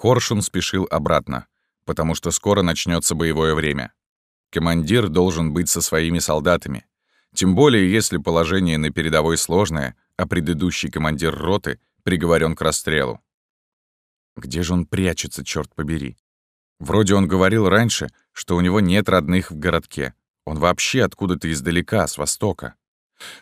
Коршун спешил обратно, потому что скоро начнется боевое время. Командир должен быть со своими солдатами. Тем более, если положение на передовой сложное, а предыдущий командир роты приговорен к расстрелу. Где же он прячется, черт побери? Вроде он говорил раньше, что у него нет родных в городке. Он вообще откуда-то издалека, с востока.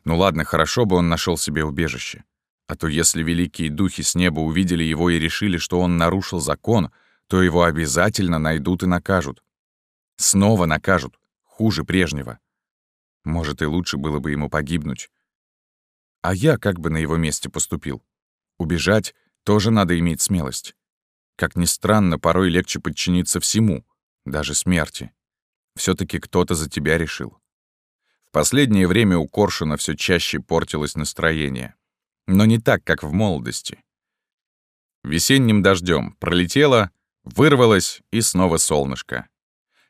Ну ладно, хорошо бы он нашел себе убежище. А то если великие духи с неба увидели его и решили, что он нарушил закон, то его обязательно найдут и накажут. Снова накажут, хуже прежнего. Может, и лучше было бы ему погибнуть. А я как бы на его месте поступил? Убежать тоже надо иметь смелость. Как ни странно, порой легче подчиниться всему, даже смерти. все таки кто-то за тебя решил. В последнее время у Коршуна все чаще портилось настроение но не так, как в молодости. Весенним дождем пролетело, вырвалось и снова солнышко.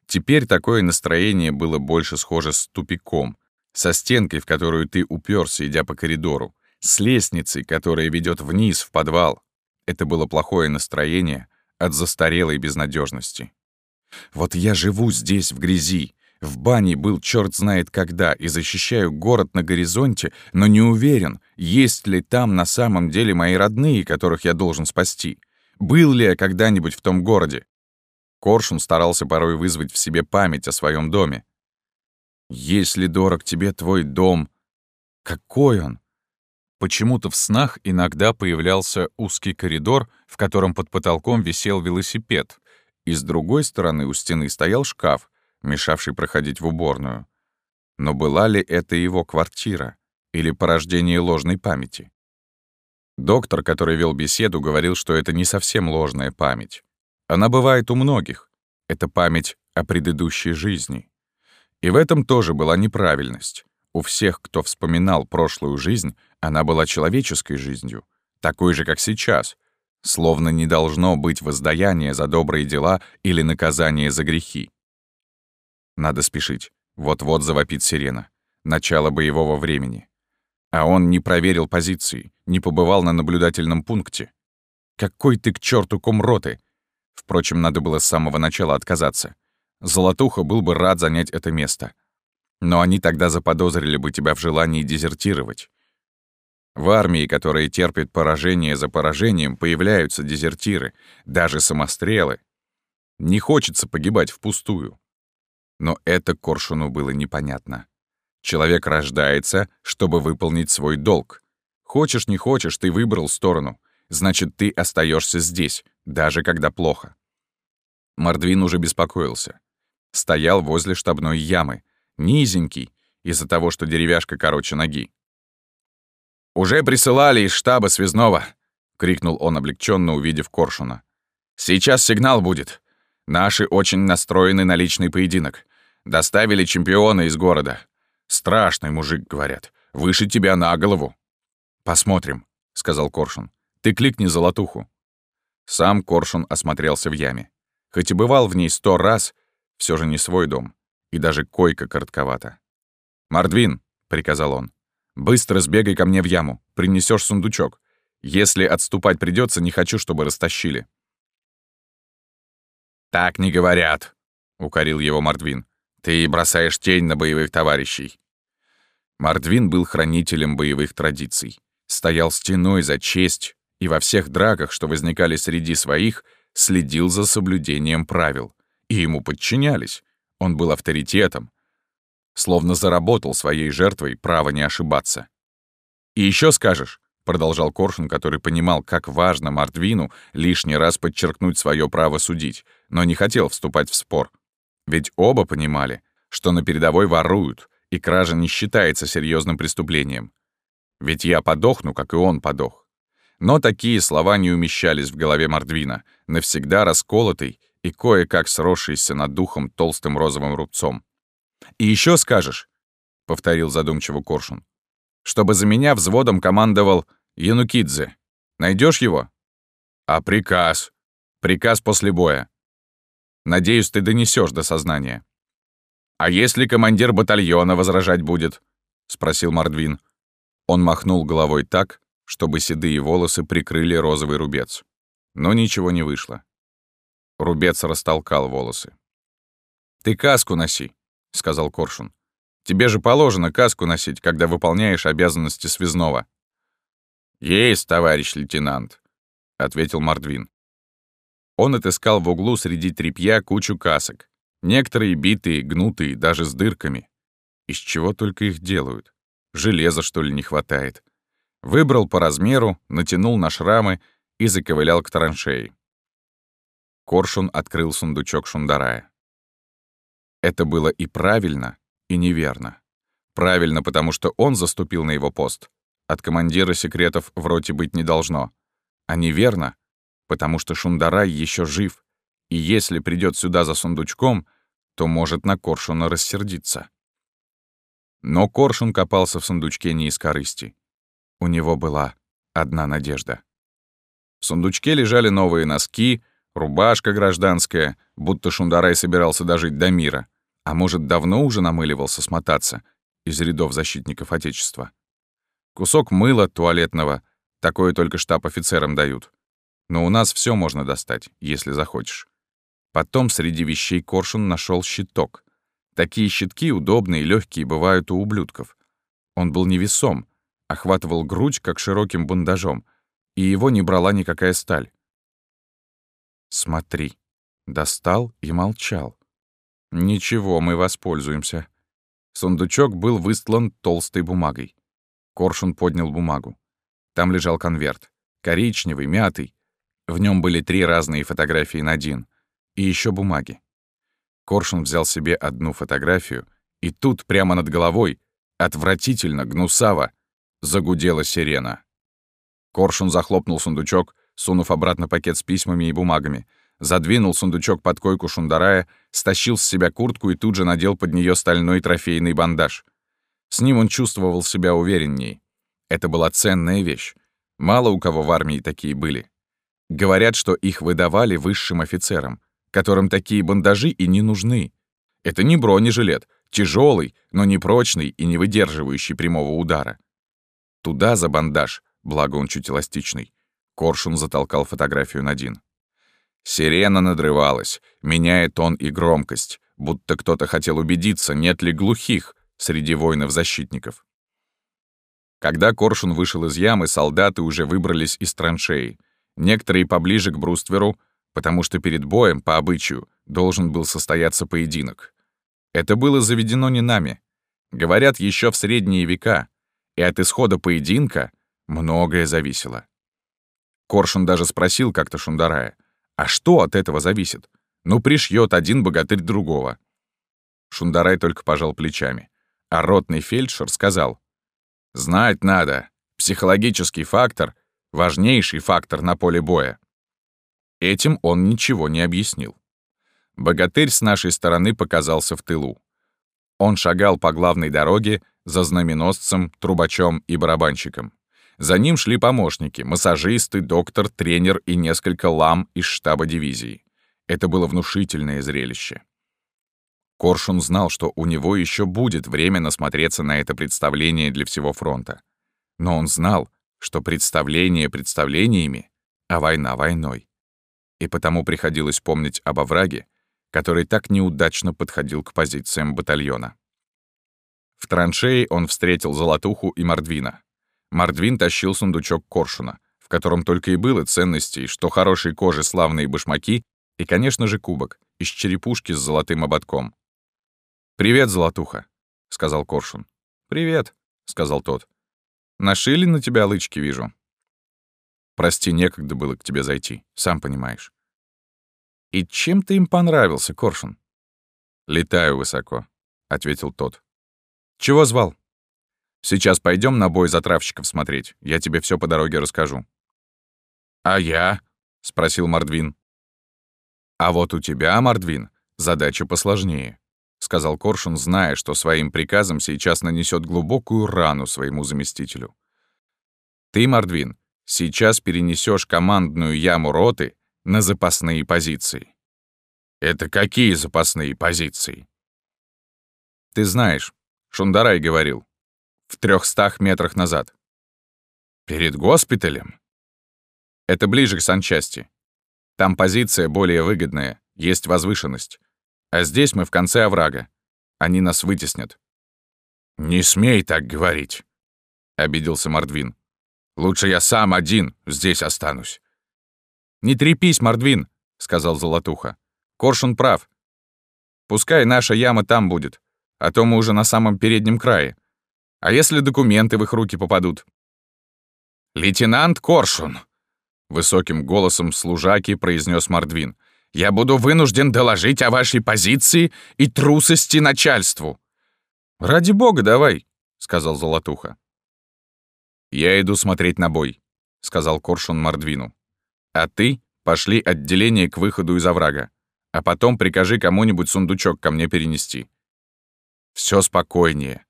Теперь такое настроение было больше схоже с тупиком, со стенкой, в которую ты уперся, идя по коридору, с лестницей, которая ведет вниз, в подвал. Это было плохое настроение от застарелой безнадежности. Вот я живу здесь, в грязи, в бане был черт знает когда и защищаю город на горизонте, но не уверен, есть ли там на самом деле мои родные, которых я должен спасти. Был ли я когда-нибудь в том городе? Коршун старался порой вызвать в себе память о своем доме. «Если дорог тебе твой дом, какой он?» Почему-то в снах иногда появлялся узкий коридор, в котором под потолком висел велосипед, и с другой стороны у стены стоял шкаф, мешавший проходить в уборную. Но была ли это его квартира или порождение ложной памяти? Доктор, который вел беседу, говорил, что это не совсем ложная память. Она бывает у многих. Это память о предыдущей жизни. И в этом тоже была неправильность. У всех, кто вспоминал прошлую жизнь, она была человеческой жизнью, такой же, как сейчас, словно не должно быть воздаяния за добрые дела или наказания за грехи. Надо спешить. Вот-вот завопит сирена. Начало боевого времени. А он не проверил позиции, не побывал на наблюдательном пункте. Какой ты к черту комроты? Впрочем, надо было с самого начала отказаться. Золотуха был бы рад занять это место. Но они тогда заподозрили бы тебя в желании дезертировать. В армии, которая терпит поражение за поражением, появляются дезертиры, даже самострелы. Не хочется погибать впустую. Но это Коршуну было непонятно. Человек рождается, чтобы выполнить свой долг. Хочешь, не хочешь, ты выбрал сторону. Значит, ты остаешься здесь, даже когда плохо. Мордвин уже беспокоился. Стоял возле штабной ямы, низенький, из-за того, что деревяшка короче ноги. «Уже присылали из штаба связного!» — крикнул он облегченно, увидев Коршуна. «Сейчас сигнал будет. Наши очень настроены на личный поединок. Доставили чемпиона из города. Страшный мужик, говорят. Выше тебя на голову. Посмотрим, сказал Коршун. Ты кликни золотуху. Сам Коршун осмотрелся в яме. Хоть и бывал в ней сто раз, все же не свой дом. И даже койка коротковата. «Мордвин», — приказал он, — «быстро сбегай ко мне в яму, принесешь сундучок. Если отступать придется, не хочу, чтобы растащили». «Так не говорят», — укорил его Мордвин. Ты бросаешь тень на боевых товарищей». Мордвин был хранителем боевых традиций, стоял стеной за честь и во всех драках, что возникали среди своих, следил за соблюдением правил. И ему подчинялись. Он был авторитетом. Словно заработал своей жертвой право не ошибаться. «И еще скажешь», — продолжал Коршун, который понимал, как важно Мордвину лишний раз подчеркнуть свое право судить, но не хотел вступать в спор. Ведь оба понимали, что на передовой воруют, и кража не считается серьезным преступлением. Ведь я подохну, как и он подох. Но такие слова не умещались в голове Мордвина, навсегда расколотый и кое-как сросшийся над духом толстым розовым рубцом. «И еще скажешь», — повторил задумчиво Коршун, «чтобы за меня взводом командовал Янукидзе. Найдешь его?» «А приказ? Приказ после боя. Надеюсь, ты донесешь до сознания». «А если командир батальона возражать будет?» — спросил Мордвин. Он махнул головой так, чтобы седые волосы прикрыли розовый рубец. Но ничего не вышло. Рубец растолкал волосы. «Ты каску носи», — сказал Коршун. «Тебе же положено каску носить, когда выполняешь обязанности связного». «Есть, товарищ лейтенант», — ответил Мордвин. Он отыскал в углу среди тряпья кучу касок. Некоторые битые, гнутые, даже с дырками. Из чего только их делают? Железа, что ли, не хватает? Выбрал по размеру, натянул на шрамы и заковылял к траншеи. Коршун открыл сундучок Шундарая. Это было и правильно, и неверно. Правильно, потому что он заступил на его пост. От командира секретов в роте быть не должно. А неверно, потому что Шундарай еще жив, и если придет сюда за сундучком, то может на Коршуна рассердиться. Но Коршун копался в сундучке не из корысти. У него была одна надежда. В сундучке лежали новые носки, рубашка гражданская, будто Шундарай собирался дожить до мира, а может, давно уже намыливался смотаться из рядов защитников Отечества. Кусок мыла туалетного, такое только штаб офицерам дают. Но у нас все можно достать, если захочешь. Потом среди вещей Коршун нашел щиток. Такие щитки удобные и легкие бывают у ублюдков. Он был невесом, охватывал грудь, как широким бандажом, и его не брала никакая сталь. «Смотри». Достал и молчал. «Ничего, мы воспользуемся». Сундучок был выстлан толстой бумагой. Коршун поднял бумагу. Там лежал конверт. Коричневый, мятый. В нем были три разные фотографии на один. И еще бумаги. Коршун взял себе одну фотографию, и тут, прямо над головой, отвратительно, гнусаво, Загудела сирена. Коршун захлопнул сундучок, сунув обратно пакет с письмами и бумагами, задвинул сундучок под койку Шундарая, стащил с себя куртку и тут же надел под нее стальной трофейный бандаж. С ним он чувствовал себя уверенней. Это была ценная вещь. Мало у кого в армии такие были. Говорят, что их выдавали высшим офицерам, которым такие бандажи и не нужны. Это не бронежилет, тяжелый, но не прочный и не выдерживающий прямого удара. Туда, за бандаж, благо он чуть эластичный, Коршун затолкал фотографию Надин. Сирена надрывалась, меняя тон и громкость, будто кто-то хотел убедиться, нет ли глухих среди воинов-защитников. Когда Коршун вышел из ямы, солдаты уже выбрались из траншеи. Некоторые поближе к брустверу, потому что перед боем, по обычаю, должен был состояться поединок. Это было заведено не нами. Говорят, еще в средние века, и от исхода поединка многое зависело. Коршун даже спросил как-то Шундарая, а что от этого зависит? Ну, пришьет один богатырь другого. Шундарай только пожал плечами, а ротный фельдшер сказал, «Знать надо, психологический фактор — важнейший фактор на поле боя». Этим он ничего не объяснил. Богатырь с нашей стороны показался в тылу. Он шагал по главной дороге за знаменосцем, трубачом и барабанщиком. За ним шли помощники, массажисты, доктор, тренер и несколько лам из штаба дивизии. Это было внушительное зрелище. Коршун знал, что у него еще будет время насмотреться на это представление для всего фронта. Но он знал, что представление представлениями, а война войной. И потому приходилось помнить об овраге, который так неудачно подходил к позициям батальона. В траншеи он встретил Золотуху и Мордвина. Мордвин тащил сундучок коршуна, в котором только и было ценностей, что хорошей кожи славные башмаки и, конечно же, кубок из черепушки с золотым ободком. «Привет, Золотуха», — сказал коршун. «Привет», — сказал тот. «Нашили на тебя лычки, вижу». «Прости, некогда было к тебе зайти, сам понимаешь». «И чем ты им понравился, коршун?» «Летаю высоко», — ответил тот. «Чего звал?» «Сейчас пойдем на бой затравщиков смотреть. Я тебе все по дороге расскажу». «А я?» — спросил Мордвин. «А вот у тебя, Мордвин, задача посложнее», — сказал Коршун, зная, что своим приказом сейчас нанесет глубокую рану своему заместителю. «Ты, Мордвин, сейчас перенесешь командную яму роты на запасные позиции». «Это какие запасные позиции?» «Ты знаешь, Шундарай говорил. В трехстах метрах назад. Перед госпиталем? Это ближе к санчасти. Там позиция более выгодная, есть возвышенность. А здесь мы в конце оврага. Они нас вытеснят». «Не смей так говорить», — обиделся Мордвин. «Лучше я сам один здесь останусь». «Не трепись, Мордвин», — сказал Золотуха. «Коршун прав. Пускай наша яма там будет, а то мы уже на самом переднем крае. А если документы в их руки попадут?» «Лейтенант Коршун», — высоким голосом служаки произнес Мордвин, «я буду вынужден доложить о вашей позиции и трусости начальству». «Ради бога, давай», — сказал Золотуха. «Я иду смотреть на бой», — сказал Коршун Мордвину. «А ты пошли отделение к выходу из оврага, а потом прикажи кому-нибудь сундучок ко мне перенести. Все спокойнее.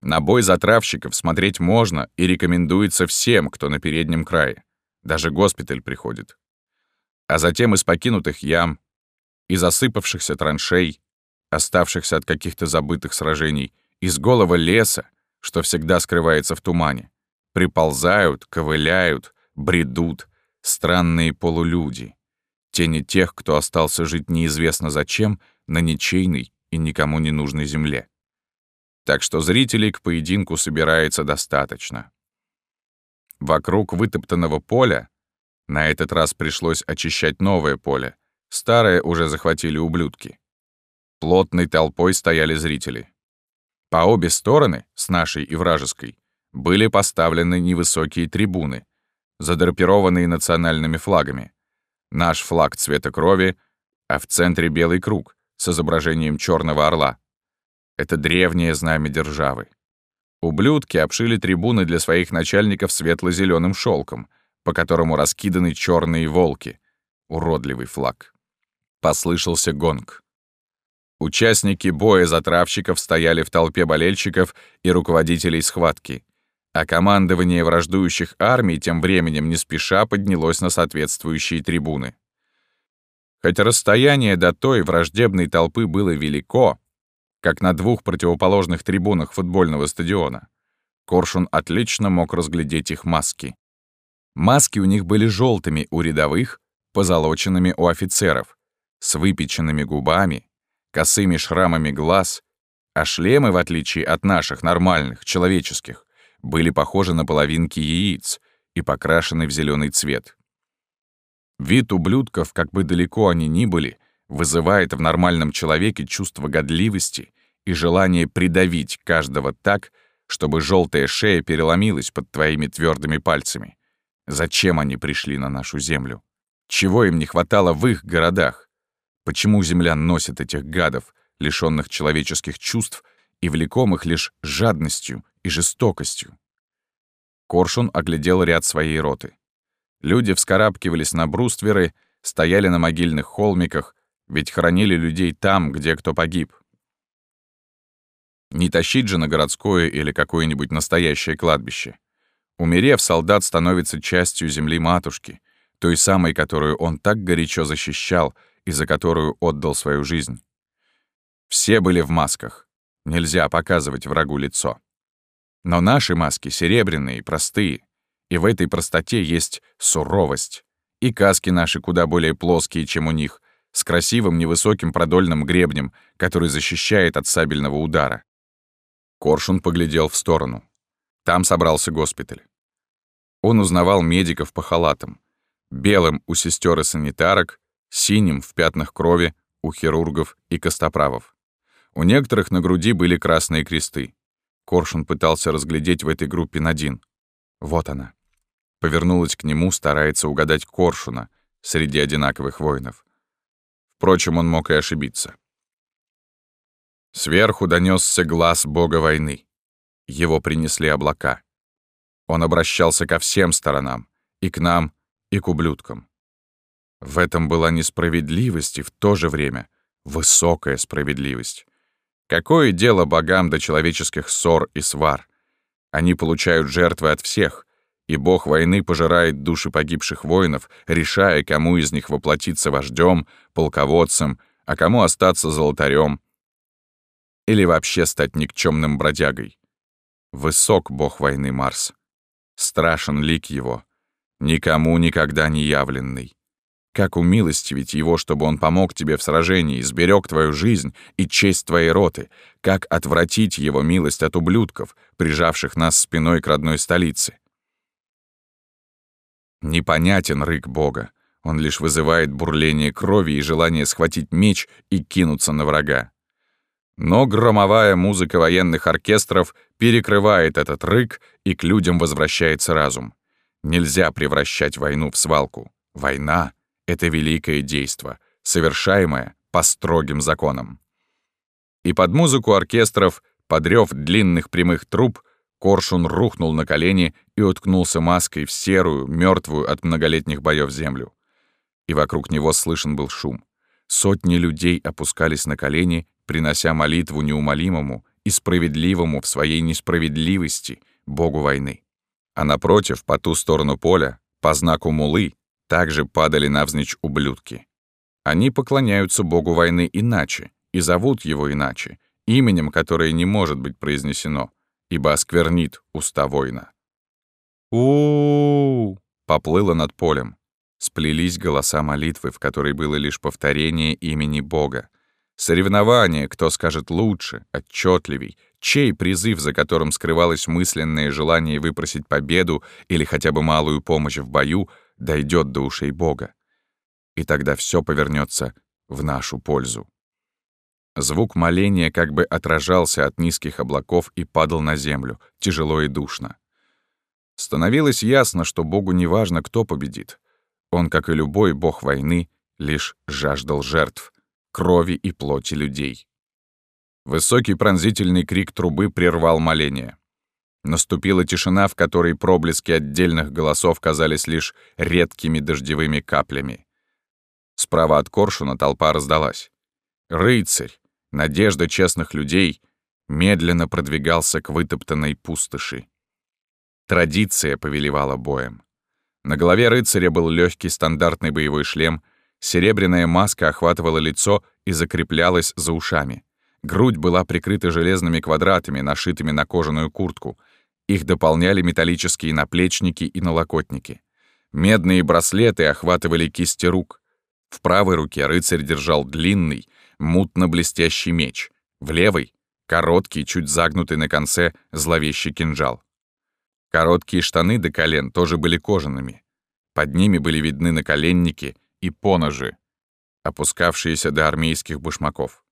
На бой затравщиков смотреть можно и рекомендуется всем, кто на переднем крае. Даже госпиталь приходит. А затем из покинутых ям, из осыпавшихся траншей, оставшихся от каких-то забытых сражений, из голого леса, что всегда скрывается в тумане, приползают, ковыляют, бредут странные полулюди, тени тех, кто остался жить неизвестно зачем на ничейной и никому не нужной земле. Так что зрителей к поединку собирается достаточно. Вокруг вытоптанного поля на этот раз пришлось очищать новое поле, старое уже захватили ублюдки. Плотной толпой стояли зрители. По обе стороны, с нашей и вражеской, были поставлены невысокие трибуны, задрапированные национальными флагами. Наш флаг цвета крови, а в центре белый круг с изображением черного орла. Это древнее знамя державы. Ублюдки обшили трибуны для своих начальников светло зеленым шелком, по которому раскиданы черные волки. Уродливый флаг. Послышался гонг. Участники боя затравщиков стояли в толпе болельщиков и руководителей схватки, а командование враждующих армий тем временем не спеша поднялось на соответствующие трибуны. Хотя расстояние до той враждебной толпы было велико, как на двух противоположных трибунах футбольного стадиона. Коршун отлично мог разглядеть их маски. Маски у них были желтыми у рядовых, позолоченными у офицеров, с выпеченными губами, косыми шрамами глаз, а шлемы, в отличие от наших нормальных, человеческих, были похожи на половинки яиц и покрашены в зеленый цвет. Вид ублюдков, как бы далеко они ни были, вызывает в нормальном человеке чувство годливости и желание придавить каждого так, чтобы желтая шея переломилась под твоими твердыми пальцами. Зачем они пришли на нашу землю? Чего им не хватало в их городах? Почему земля носит этих гадов, лишённых человеческих чувств и влекомых лишь жадностью и жестокостью? Коршун оглядел ряд своей роты. Люди вскарабкивались на брустверы, стояли на могильных холмиках, ведь хоронили людей там, где кто погиб. Не тащить же на городское или какое-нибудь настоящее кладбище. Умерев, солдат становится частью земли матушки, той самой, которую он так горячо защищал и за которую отдал свою жизнь. Все были в масках. Нельзя показывать врагу лицо. Но наши маски серебряные, простые, и в этой простоте есть суровость. И каски наши куда более плоские, чем у них, с красивым невысоким продольным гребнем, который защищает от сабельного удара. Коршун поглядел в сторону. Там собрался госпиталь. Он узнавал медиков по халатам. Белым у сестер и санитарок, синим в пятнах крови у хирургов и костоправов. У некоторых на груди были красные кресты. Коршун пытался разглядеть в этой группе Надин. Вот она. Повернулась к нему, старается угадать Коршуна среди одинаковых воинов. Впрочем, он мог и ошибиться. Сверху донесся глаз бога войны. Его принесли облака. Он обращался ко всем сторонам, и к нам, и к ублюдкам. В этом была несправедливость и в то же время высокая справедливость. Какое дело богам до человеческих ссор и свар? Они получают жертвы от всех, и бог войны пожирает души погибших воинов, решая, кому из них воплотиться вождем, полководцем, а кому остаться золотарем или вообще стать никчемным бродягой. Высок бог войны Марс. Страшен лик его, никому никогда не явленный. Как умилостивить его, чтобы он помог тебе в сражении, сберег твою жизнь и честь твоей роты? Как отвратить его милость от ублюдков, прижавших нас спиной к родной столице? Непонятен рык Бога. Он лишь вызывает бурление крови и желание схватить меч и кинуться на врага. Но громовая музыка военных оркестров перекрывает этот рык, и к людям возвращается разум. Нельзя превращать войну в свалку. Война это великое действо, совершаемое по строгим законам. И под музыку оркестров, под рёв длинных прямых труб, Коршун рухнул на колени и уткнулся маской в серую, мертвую от многолетних боев землю. И вокруг него слышен был шум. Сотни людей опускались на колени, принося молитву неумолимому и справедливому в своей несправедливости Богу войны. А напротив, по ту сторону поля, по знаку мулы, также падали навзничь ублюдки. Они поклоняются богу войны иначе и зовут его иначе, именем, которое не может быть произнесено, ибо осквернит уста воина. у, поплыло над полем. Сплелись голоса молитвы, в которой было лишь повторение имени Бога. Соревнование, кто скажет лучше, отчетливей, чей призыв, за которым скрывалось мысленное желание выпросить победу или хотя бы малую помощь в бою — дойдет до ушей Бога. И тогда все повернется в нашу пользу. Звук моления как бы отражался от низких облаков и падал на землю, тяжело и душно. Становилось ясно, что Богу не важно, кто победит. Он, как и любой бог войны, лишь жаждал жертв, крови и плоти людей. Высокий пронзительный крик трубы прервал моление. Наступила тишина, в которой проблески отдельных голосов казались лишь редкими дождевыми каплями. Справа от Коршуна толпа раздалась. Рыцарь, надежда честных людей, медленно продвигался к вытоптанной пустоши. Традиция повелевала боем. На голове рыцаря был легкий стандартный боевой шлем, серебряная маска охватывала лицо и закреплялась за ушами. Грудь была прикрыта железными квадратами, нашитыми на кожаную куртку — их дополняли металлические наплечники и налокотники. Медные браслеты охватывали кисти рук. В правой руке рыцарь держал длинный, мутно-блестящий меч. В левой — короткий, чуть загнутый на конце, зловещий кинжал. Короткие штаны до колен тоже были кожаными. Под ними были видны наколенники и поножи, опускавшиеся до армейских башмаков.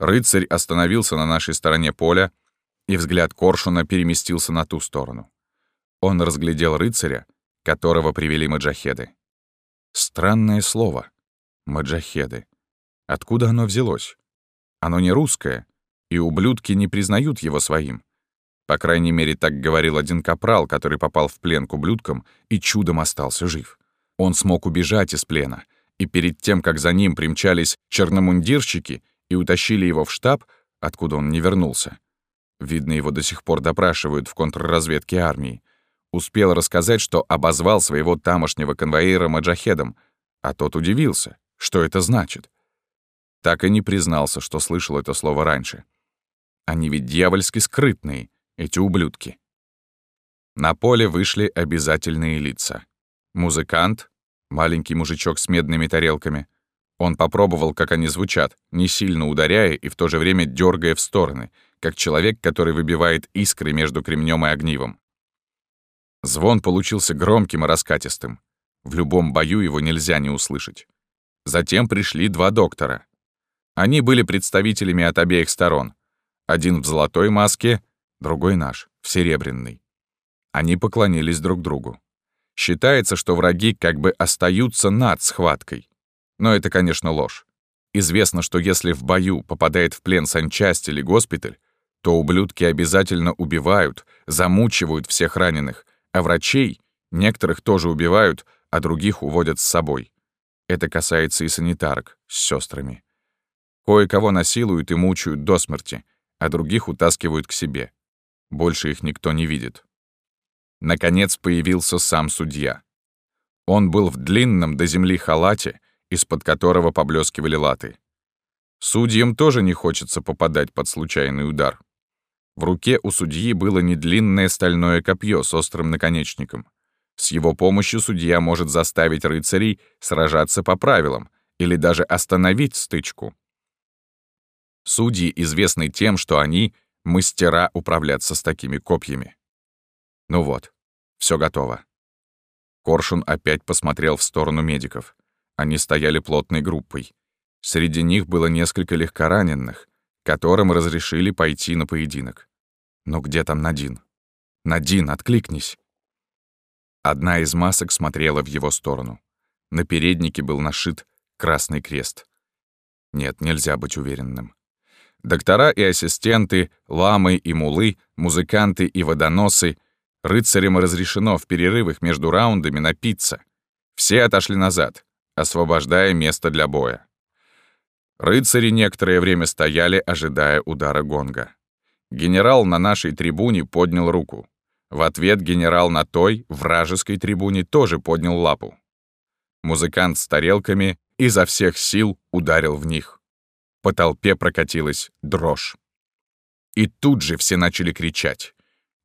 Рыцарь остановился на нашей стороне поля, и взгляд Коршуна переместился на ту сторону. Он разглядел рыцаря, которого привели маджахеды. Странное слово. Маджахеды. Откуда оно взялось? Оно не русское, и ублюдки не признают его своим. По крайней мере, так говорил один капрал, который попал в плен к ублюдкам и чудом остался жив. Он смог убежать из плена, и перед тем, как за ним примчались черномундирщики и утащили его в штаб, откуда он не вернулся, видно, его до сих пор допрашивают в контрразведке армии, успел рассказать, что обозвал своего тамошнего конвоира маджахедом, а тот удивился, что это значит. Так и не признался, что слышал это слово раньше. Они ведь дьявольски скрытные, эти ублюдки. На поле вышли обязательные лица. Музыкант, маленький мужичок с медными тарелками. Он попробовал, как они звучат, не сильно ударяя и в то же время дергая в стороны — как человек, который выбивает искры между кремнем и огнивом. Звон получился громким и раскатистым. В любом бою его нельзя не услышать. Затем пришли два доктора. Они были представителями от обеих сторон. Один в золотой маске, другой наш, в серебряной. Они поклонились друг другу. Считается, что враги как бы остаются над схваткой. Но это, конечно, ложь. Известно, что если в бою попадает в плен санчасть или госпиталь, то ублюдки обязательно убивают, замучивают всех раненых, а врачей некоторых тоже убивают, а других уводят с собой. Это касается и санитарок с сестрами. Кое-кого насилуют и мучают до смерти, а других утаскивают к себе. Больше их никто не видит. Наконец появился сам судья. Он был в длинном до земли халате, из-под которого поблескивали латы. Судьям тоже не хочется попадать под случайный удар. В руке у судьи было не длинное стальное копье с острым наконечником. С его помощью судья может заставить рыцарей сражаться по правилам или даже остановить стычку. Судьи известны тем, что они — мастера управляться с такими копьями. Ну вот, все готово. Коршун опять посмотрел в сторону медиков. Они стояли плотной группой. Среди них было несколько легкораненых, которым разрешили пойти на поединок. Но где там Надин? Надин, откликнись! Одна из масок смотрела в его сторону. На переднике был нашит красный крест. Нет, нельзя быть уверенным. Доктора и ассистенты, ламы и мулы, музыканты и водоносы — Рыцарям разрешено в перерывах между раундами напиться. Все отошли назад, освобождая место для боя. Рыцари некоторое время стояли, ожидая удара гонга. Генерал на нашей трибуне поднял руку. В ответ генерал на той, вражеской трибуне, тоже поднял лапу. Музыкант с тарелками изо всех сил ударил в них. По толпе прокатилась дрожь. И тут же все начали кричать.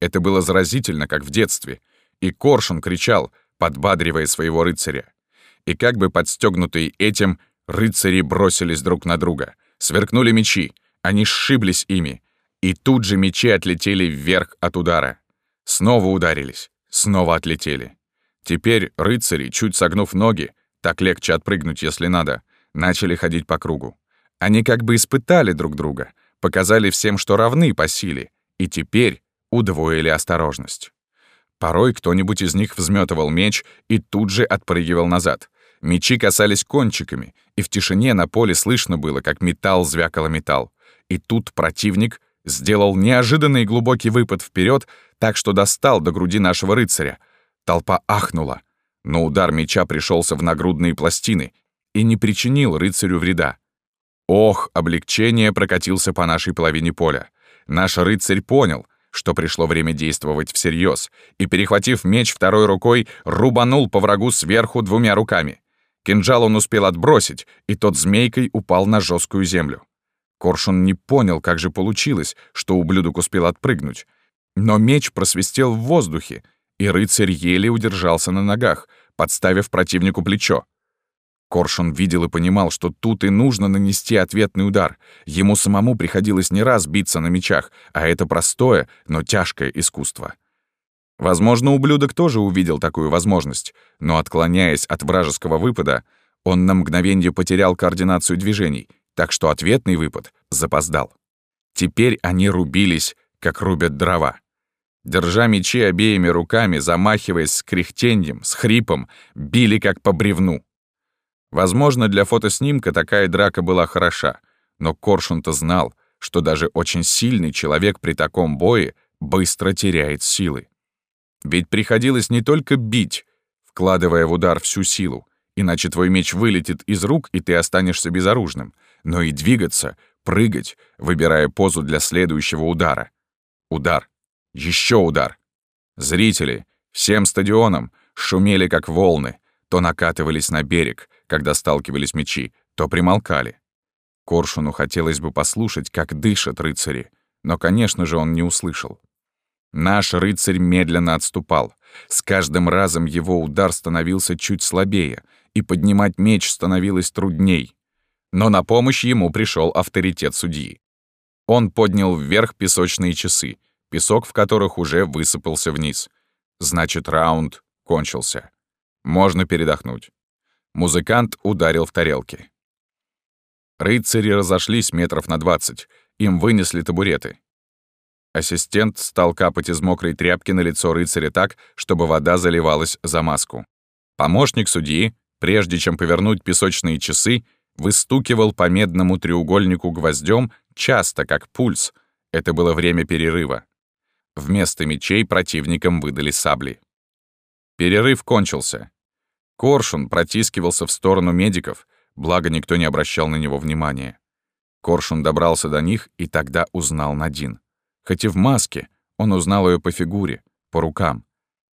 Это было заразительно, как в детстве. И Коршун кричал, подбадривая своего рыцаря. И как бы подстегнутые этим, рыцари бросились друг на друга. Сверкнули мечи, они сшиблись ими. И тут же мечи отлетели вверх от удара. Снова ударились, снова отлетели. Теперь рыцари, чуть согнув ноги, так легче отпрыгнуть, если надо, начали ходить по кругу. Они как бы испытали друг друга, показали всем, что равны по силе, и теперь удвоили осторожность. Порой кто-нибудь из них взметывал меч и тут же отпрыгивал назад. Мечи касались кончиками, и в тишине на поле слышно было, как металл звякало металл. И тут противник сделал неожиданный глубокий выпад вперед, так что достал до груди нашего рыцаря. Толпа ахнула, но удар меча пришелся в нагрудные пластины и не причинил рыцарю вреда. Ох, облегчение прокатился по нашей половине поля. Наш рыцарь понял, что пришло время действовать всерьез, и, перехватив меч второй рукой, рубанул по врагу сверху двумя руками. Кинжал он успел отбросить, и тот змейкой упал на жесткую землю. Коршун не понял, как же получилось, что ублюдок успел отпрыгнуть. Но меч просвистел в воздухе, и рыцарь еле удержался на ногах, подставив противнику плечо. Коршун видел и понимал, что тут и нужно нанести ответный удар. Ему самому приходилось не раз биться на мечах, а это простое, но тяжкое искусство. Возможно, ублюдок тоже увидел такую возможность, но, отклоняясь от вражеского выпада, он на мгновение потерял координацию движений, так что ответный выпад запоздал. Теперь они рубились, как рубят дрова. Держа мечи обеими руками, замахиваясь с кряхтеньем, с хрипом, били как по бревну. Возможно, для фотоснимка такая драка была хороша, но Коршун-то знал, что даже очень сильный человек при таком бое быстро теряет силы. Ведь приходилось не только бить, вкладывая в удар всю силу, иначе твой меч вылетит из рук, и ты останешься безоружным, но и двигаться, прыгать, выбирая позу для следующего удара. Удар. Еще удар. Зрители всем стадионом шумели как волны, то накатывались на берег, когда сталкивались мечи, то примолкали. Коршуну хотелось бы послушать, как дышат рыцари, но, конечно же, он не услышал. Наш рыцарь медленно отступал. С каждым разом его удар становился чуть слабее, и поднимать меч становилось трудней. Но на помощь ему пришел авторитет судьи. Он поднял вверх песочные часы, песок в которых уже высыпался вниз. Значит, раунд кончился. Можно передохнуть. Музыкант ударил в тарелки. Рыцари разошлись метров на двадцать. Им вынесли табуреты. Ассистент стал капать из мокрой тряпки на лицо рыцаря так, чтобы вода заливалась за маску. Помощник судьи, прежде чем повернуть песочные часы, выстукивал по медному треугольнику гвоздем часто, как пульс. Это было время перерыва. Вместо мечей противникам выдали сабли. Перерыв кончился. Коршун протискивался в сторону медиков, благо никто не обращал на него внимания. Коршун добрался до них и тогда узнал Надин. Хоть и в маске, он узнал ее по фигуре, по рукам.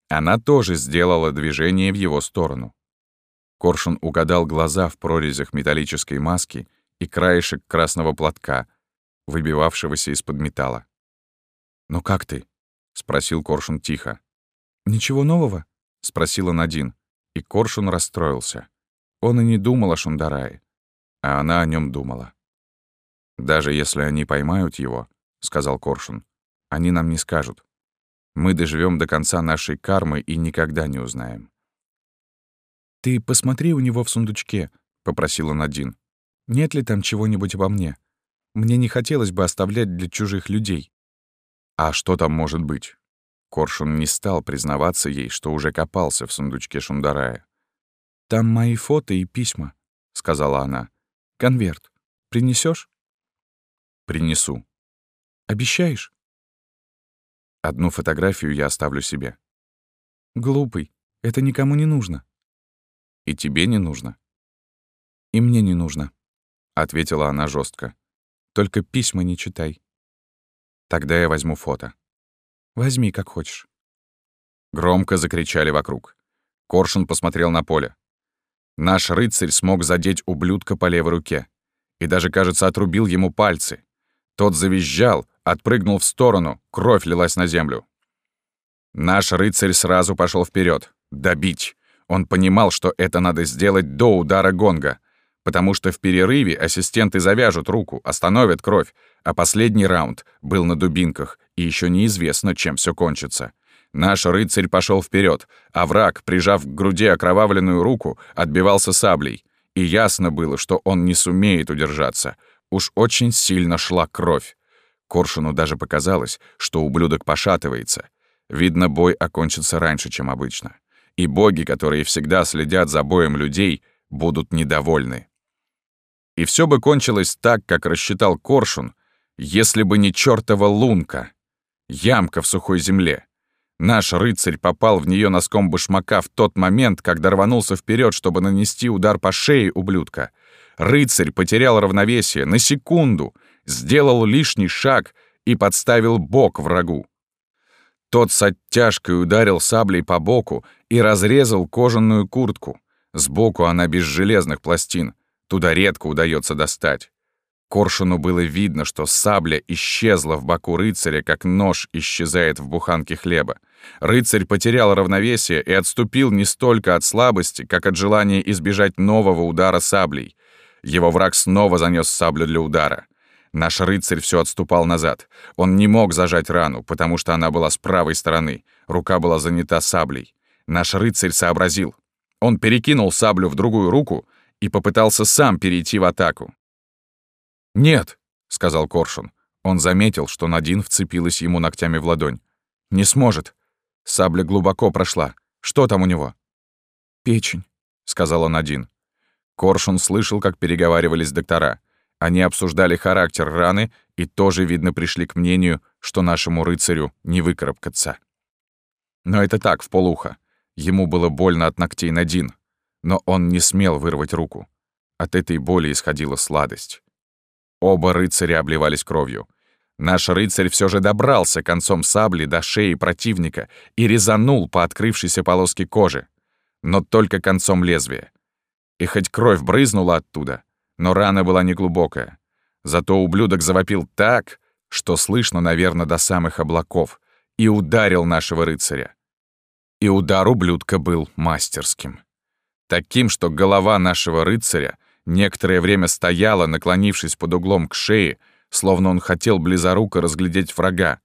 Она тоже сделала движение в его сторону. Коршун угадал глаза в прорезях металлической маски и краешек красного платка, выбивавшегося из-под металла. «Ну как ты?» — спросил Коршун тихо. «Ничего нового?» — спросила Надин, и Коршун расстроился. Он и не думал о Шундарае, а она о нем думала. «Даже если они поймают его», — сказал Коршун, — «они нам не скажут. Мы доживем до конца нашей кармы и никогда не узнаем». «Ты посмотри у него в сундучке», — попросила Надин. «Нет ли там чего-нибудь обо мне? Мне не хотелось бы оставлять для чужих людей». «А что там может быть?» Коршун не стал признаваться ей, что уже копался в сундучке Шундарая. «Там мои фото и письма», — сказала она. «Конверт. Принесешь? «Принесу». «Обещаешь?» «Одну фотографию я оставлю себе». «Глупый. Это никому не нужно». «И тебе не нужно?» «И мне не нужно», — ответила она жестко. «Только письма не читай». «Тогда я возьму фото». Возьми, как хочешь». Громко закричали вокруг. Коршун посмотрел на поле. Наш рыцарь смог задеть ублюдка по левой руке. И даже, кажется, отрубил ему пальцы. Тот завизжал, отпрыгнул в сторону, кровь лилась на землю. Наш рыцарь сразу пошел вперед, Добить. Он понимал, что это надо сделать до удара гонга, потому что в перерыве ассистенты завяжут руку, остановят кровь, а последний раунд был на дубинках, и еще неизвестно, чем все кончится. Наш рыцарь пошел вперед, а враг, прижав к груди окровавленную руку, отбивался саблей. И ясно было, что он не сумеет удержаться. Уж очень сильно шла кровь. Коршуну даже показалось, что ублюдок пошатывается. Видно, бой окончится раньше, чем обычно. И боги, которые всегда следят за боем людей, будут недовольны. И все бы кончилось так, как рассчитал Коршун, если бы не чертова лунка. Ямка в сухой земле. Наш рыцарь попал в нее носком башмака в тот момент, когда рванулся вперед, чтобы нанести удар по шее ублюдка. Рыцарь потерял равновесие на секунду, сделал лишний шаг и подставил бок врагу. Тот с оттяжкой ударил саблей по боку и разрезал кожаную куртку. Сбоку она без железных пластин. Туда редко удается достать. Коршуну было видно, что сабля исчезла в боку рыцаря, как нож исчезает в буханке хлеба. Рыцарь потерял равновесие и отступил не столько от слабости, как от желания избежать нового удара саблей. Его враг снова занес саблю для удара. Наш рыцарь все отступал назад. Он не мог зажать рану, потому что она была с правой стороны. Рука была занята саблей. Наш рыцарь сообразил. Он перекинул саблю в другую руку и попытался сам перейти в атаку. «Нет», — сказал Коршун. Он заметил, что Надин вцепилась ему ногтями в ладонь. «Не сможет. Сабля глубоко прошла. Что там у него?» «Печень», — сказала Надин. Коршун слышал, как переговаривались доктора. Они обсуждали характер раны и тоже, видно, пришли к мнению, что нашему рыцарю не выкарабкаться. Но это так, в полухо. Ему было больно от ногтей Надин. Но он не смел вырвать руку. От этой боли исходила сладость. Оба рыцаря обливались кровью. Наш рыцарь все же добрался концом сабли до шеи противника и резанул по открывшейся полоске кожи. Но только концом лезвия. И хоть кровь брызнула оттуда, но рана была неглубокая. Зато ублюдок завопил так, что слышно, наверное, до самых облаков, и ударил нашего рыцаря. И удар ублюдка был мастерским. Таким, что голова нашего рыцаря Некоторое время стояла, наклонившись под углом к шее, словно он хотел близоруко разглядеть врага.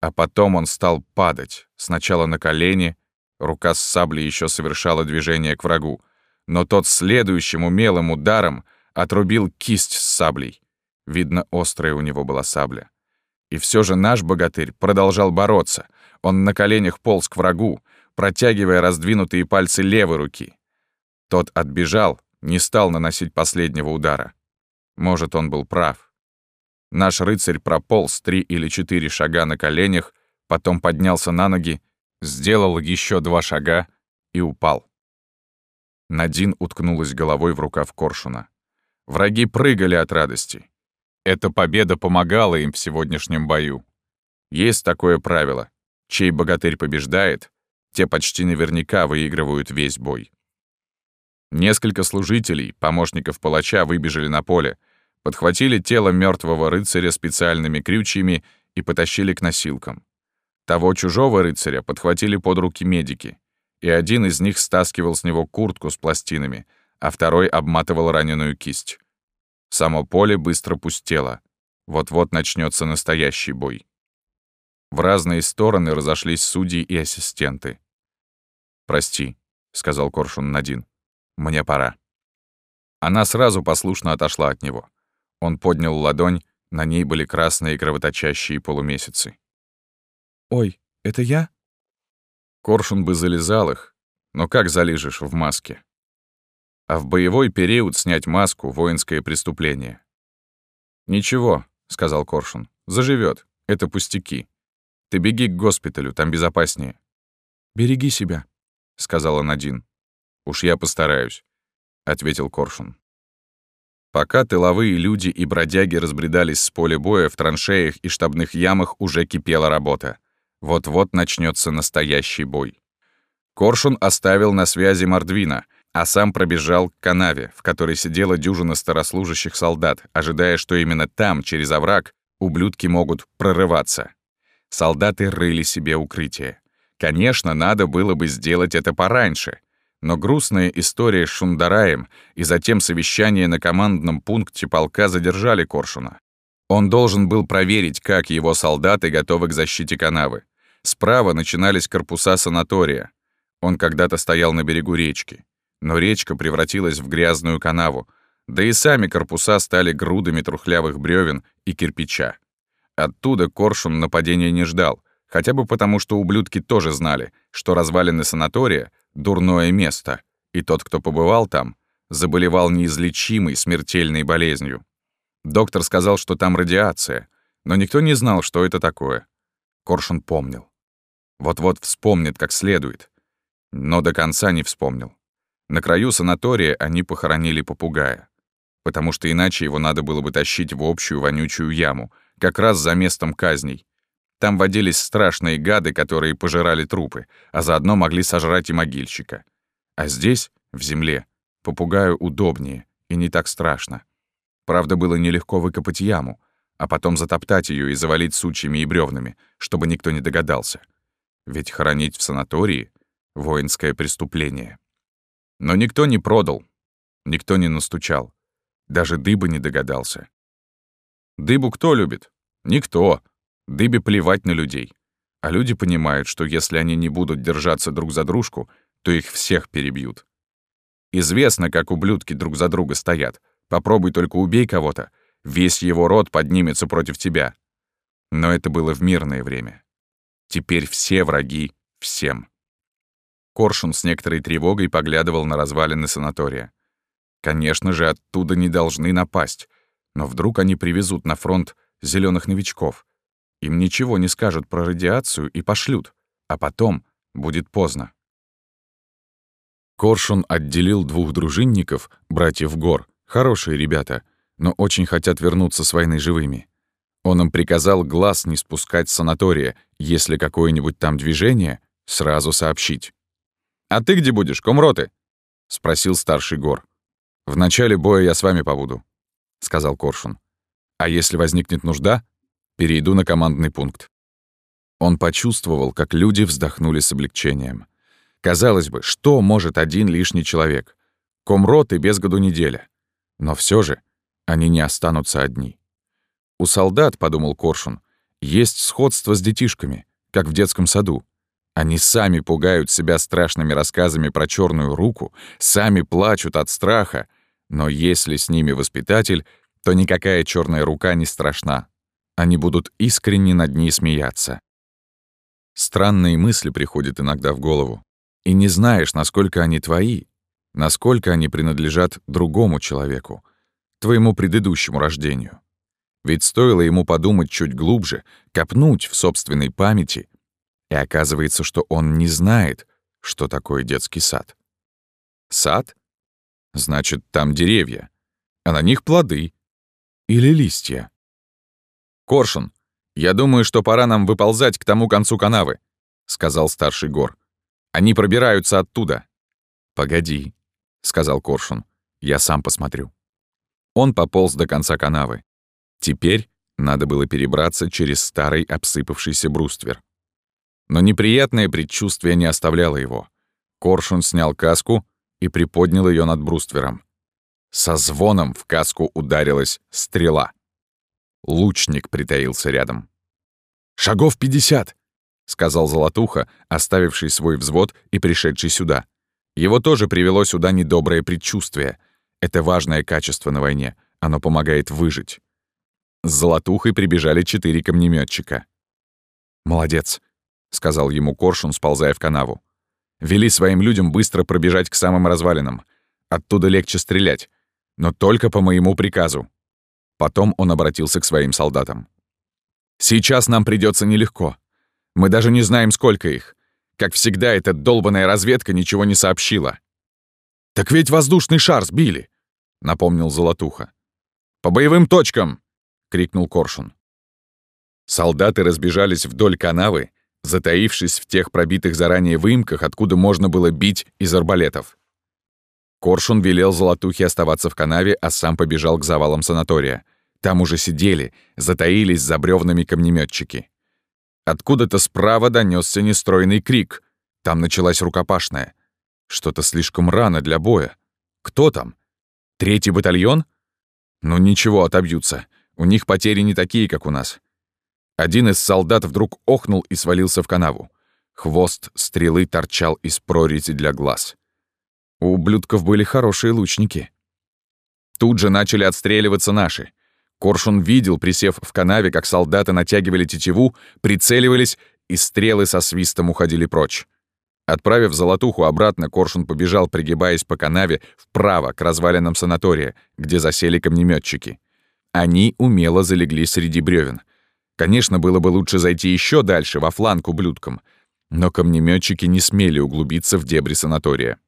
А потом он стал падать, сначала на колени, рука с саблей еще совершала движение к врагу, но тот следующим умелым ударом отрубил кисть с саблей. Видно, острая у него была сабля. И все же наш богатырь продолжал бороться. Он на коленях полз к врагу, протягивая раздвинутые пальцы левой руки. Тот отбежал, не стал наносить последнего удара. Может, он был прав. Наш рыцарь прополз три или четыре шага на коленях, потом поднялся на ноги, сделал еще два шага и упал. Надин уткнулась головой в рукав коршуна. Враги прыгали от радости. Эта победа помогала им в сегодняшнем бою. Есть такое правило. Чей богатырь побеждает, те почти наверняка выигрывают весь бой. Несколько служителей, помощников палача, выбежали на поле, подхватили тело мертвого рыцаря специальными крючьями и потащили к носилкам. Того чужого рыцаря подхватили под руки медики. и один из них стаскивал с него куртку с пластинами, а второй обматывал раненую кисть. Само поле быстро пустело. Вот-вот начнется настоящий бой. В разные стороны разошлись судьи и ассистенты. «Прости», — сказал Коршун Надин. «Мне пора». Она сразу послушно отошла от него. Он поднял ладонь, на ней были красные кровоточащие полумесяцы. «Ой, это я?» Коршун бы залезал их, но как залижешь в маске? А в боевой период снять маску — воинское преступление. «Ничего», — сказал Коршун, — «заживет. Это пустяки. Ты беги к госпиталю, там безопаснее». «Береги себя», — сказала Надин. «Уж я постараюсь», — ответил Коршун. Пока тыловые люди и бродяги разбредались с поля боя, в траншеях и штабных ямах уже кипела работа. Вот-вот начнется настоящий бой. Коршун оставил на связи Мордвина, а сам пробежал к канаве, в которой сидела дюжина старослужащих солдат, ожидая, что именно там, через овраг, ублюдки могут прорываться. Солдаты рыли себе укрытие. Конечно, надо было бы сделать это пораньше, но грустная история с Шундараем и затем совещание на командном пункте полка задержали Коршуна. Он должен был проверить, как его солдаты готовы к защите канавы. Справа начинались корпуса санатория. Он когда-то стоял на берегу речки. Но речка превратилась в грязную канаву, да и сами корпуса стали грудами трухлявых бревен и кирпича. Оттуда Коршун нападения не ждал, хотя бы потому, что ублюдки тоже знали, что развалины санатория — дурное место, и тот, кто побывал там, заболевал неизлечимой смертельной болезнью. Доктор сказал, что там радиация, но никто не знал, что это такое. Коршун помнил. Вот-вот вспомнит как следует. Но до конца не вспомнил. На краю санатория они похоронили попугая, потому что иначе его надо было бы тащить в общую вонючую яму, как раз за местом казней. Там водились страшные гады, которые пожирали трупы, а заодно могли сожрать и могильщика. А здесь, в земле, попугаю удобнее и не так страшно. Правда, было нелегко выкопать яму, а потом затоптать ее и завалить сучьями и бревнами, чтобы никто не догадался. Ведь хоронить в санатории — воинское преступление. Но никто не продал, никто не настучал. Даже Дыба не догадался. Дыбу кто любит? Никто. Дыбе плевать на людей. А люди понимают, что если они не будут держаться друг за дружку, то их всех перебьют. Известно, как ублюдки друг за друга стоят. Попробуй только убей кого-то, весь его род поднимется против тебя. Но это было в мирное время. Теперь все враги всем. Коршун с некоторой тревогой поглядывал на развалины санатория. Конечно же, оттуда не должны напасть. Но вдруг они привезут на фронт зеленых новичков. Им ничего не скажут про радиацию и пошлют. А потом будет поздно. Коршун отделил двух дружинников, братьев Гор, хорошие ребята, но очень хотят вернуться с войны живыми. Он им приказал глаз не спускать с санатория, если какое-нибудь там движение, сразу сообщить. «А ты где будешь, комроты?» — спросил старший Гор. «В начале боя я с вами побуду», — сказал Коршун. «А если возникнет нужда, перейду на командный пункт». Он почувствовал, как люди вздохнули с облегчением. Казалось бы, что может один лишний человек? Комрот и без году неделя. Но все же они не останутся одни. У солдат, — подумал Коршун, — есть сходство с детишками, как в детском саду. Они сами пугают себя страшными рассказами про черную руку, сами плачут от страха, но если с ними воспитатель, то никакая черная рука не страшна. Они будут искренне над ней смеяться. Странные мысли приходят иногда в голову и не знаешь, насколько они твои, насколько они принадлежат другому человеку, твоему предыдущему рождению. Ведь стоило ему подумать чуть глубже, копнуть в собственной памяти, и оказывается, что он не знает, что такое детский сад. Сад? Значит, там деревья, а на них плоды или листья. «Коршун, я думаю, что пора нам выползать к тому концу канавы», — сказал старший гор. Они пробираются оттуда». «Погоди», — сказал Коршун. «Я сам посмотрю». Он пополз до конца канавы. Теперь надо было перебраться через старый обсыпавшийся бруствер. Но неприятное предчувствие не оставляло его. Коршун снял каску и приподнял ее над бруствером. Со звоном в каску ударилась стрела. Лучник притаился рядом. «Шагов пятьдесят!» — сказал Золотуха, оставивший свой взвод и пришедший сюда. Его тоже привело сюда недоброе предчувствие. Это важное качество на войне. Оно помогает выжить. С Золотухой прибежали четыре камнеметчика. «Молодец», — сказал ему Коршун, сползая в канаву. «Вели своим людям быстро пробежать к самым развалинам. Оттуда легче стрелять. Но только по моему приказу». Потом он обратился к своим солдатам. «Сейчас нам придется нелегко. Мы даже не знаем, сколько их. Как всегда, эта долбанная разведка ничего не сообщила». «Так ведь воздушный шар сбили», — напомнил Золотуха. «По боевым точкам!» — крикнул Коршун. Солдаты разбежались вдоль канавы, затаившись в тех пробитых заранее выемках, откуда можно было бить из арбалетов. Коршун велел Золотухе оставаться в канаве, а сам побежал к завалам санатория. Там уже сидели, затаились за бревнами камнеметчики. Откуда-то справа донесся нестройный крик. Там началась рукопашная. Что-то слишком рано для боя. Кто там? Третий батальон? Ну ничего, отобьются. У них потери не такие, как у нас. Один из солдат вдруг охнул и свалился в канаву. Хвост стрелы торчал из прорези для глаз. У ублюдков были хорошие лучники. Тут же начали отстреливаться наши. Коршун видел, присев в канаве, как солдаты натягивали тетиву, прицеливались, и стрелы со свистом уходили прочь. Отправив золотуху обратно, Коршун побежал, пригибаясь по канаве, вправо, к развалинам санатория, где засели камнеметчики. Они умело залегли среди бревен. Конечно, было бы лучше зайти еще дальше, во фланг ублюдкам, но камнеметчики не смели углубиться в дебри санатория.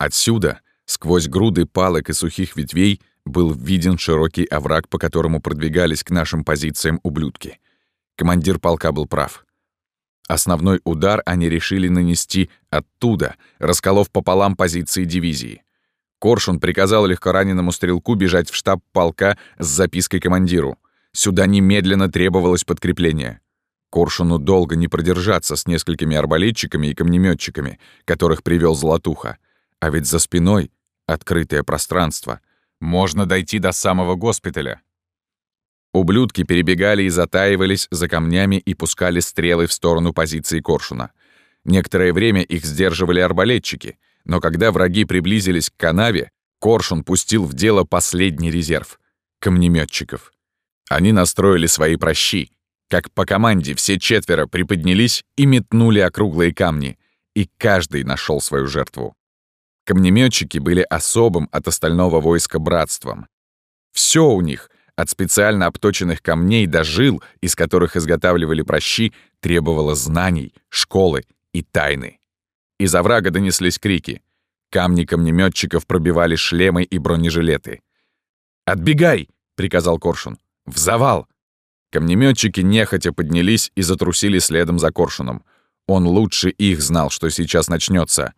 Отсюда, сквозь груды палок и сухих ветвей, был виден широкий овраг, по которому продвигались к нашим позициям ублюдки. Командир полка был прав. Основной удар они решили нанести оттуда, расколов пополам позиции дивизии. Коршун приказал легкораненому стрелку бежать в штаб полка с запиской командиру. Сюда немедленно требовалось подкрепление. Коршуну долго не продержаться с несколькими арбалетчиками и камнеметчиками, которых привел Золотуха. А ведь за спиной открытое пространство — можно дойти до самого госпиталя. Ублюдки перебегали и затаивались за камнями и пускали стрелы в сторону позиции Коршуна. Некоторое время их сдерживали арбалетчики, но когда враги приблизились к канаве, Коршун пустил в дело последний резерв — камнеметчиков. Они настроили свои прощи. Как по команде все четверо приподнялись и метнули округлые камни, и каждый нашел свою жертву. Камнеметчики были особым от остального войска братством. Все у них, от специально обточенных камней до жил, из которых изготавливали прощи, требовало знаний, школы и тайны. Из оврага донеслись крики. Камни камнеметчиков пробивали шлемы и бронежилеты. «Отбегай!» — приказал Коршун. «В завал!» Камнеметчики нехотя поднялись и затрусили следом за Коршуном. Он лучше их знал, что сейчас начнется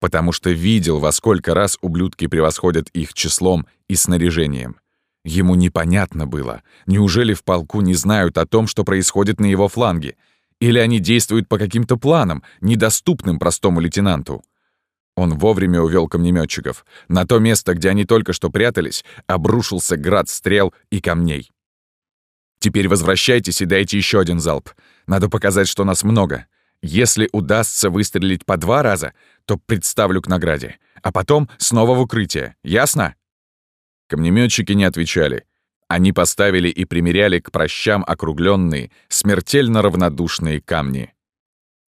потому что видел, во сколько раз ублюдки превосходят их числом и снаряжением. Ему непонятно было, неужели в полку не знают о том, что происходит на его фланге, или они действуют по каким-то планам, недоступным простому лейтенанту. Он вовремя увел камнеметчиков. На то место, где они только что прятались, обрушился град стрел и камней. «Теперь возвращайтесь и дайте еще один залп. Надо показать, что нас много. Если удастся выстрелить по два раза, то представлю к награде. А потом снова в укрытие. Ясно?» Камнеметчики не отвечали. Они поставили и примеряли к прощам округленные, смертельно равнодушные камни.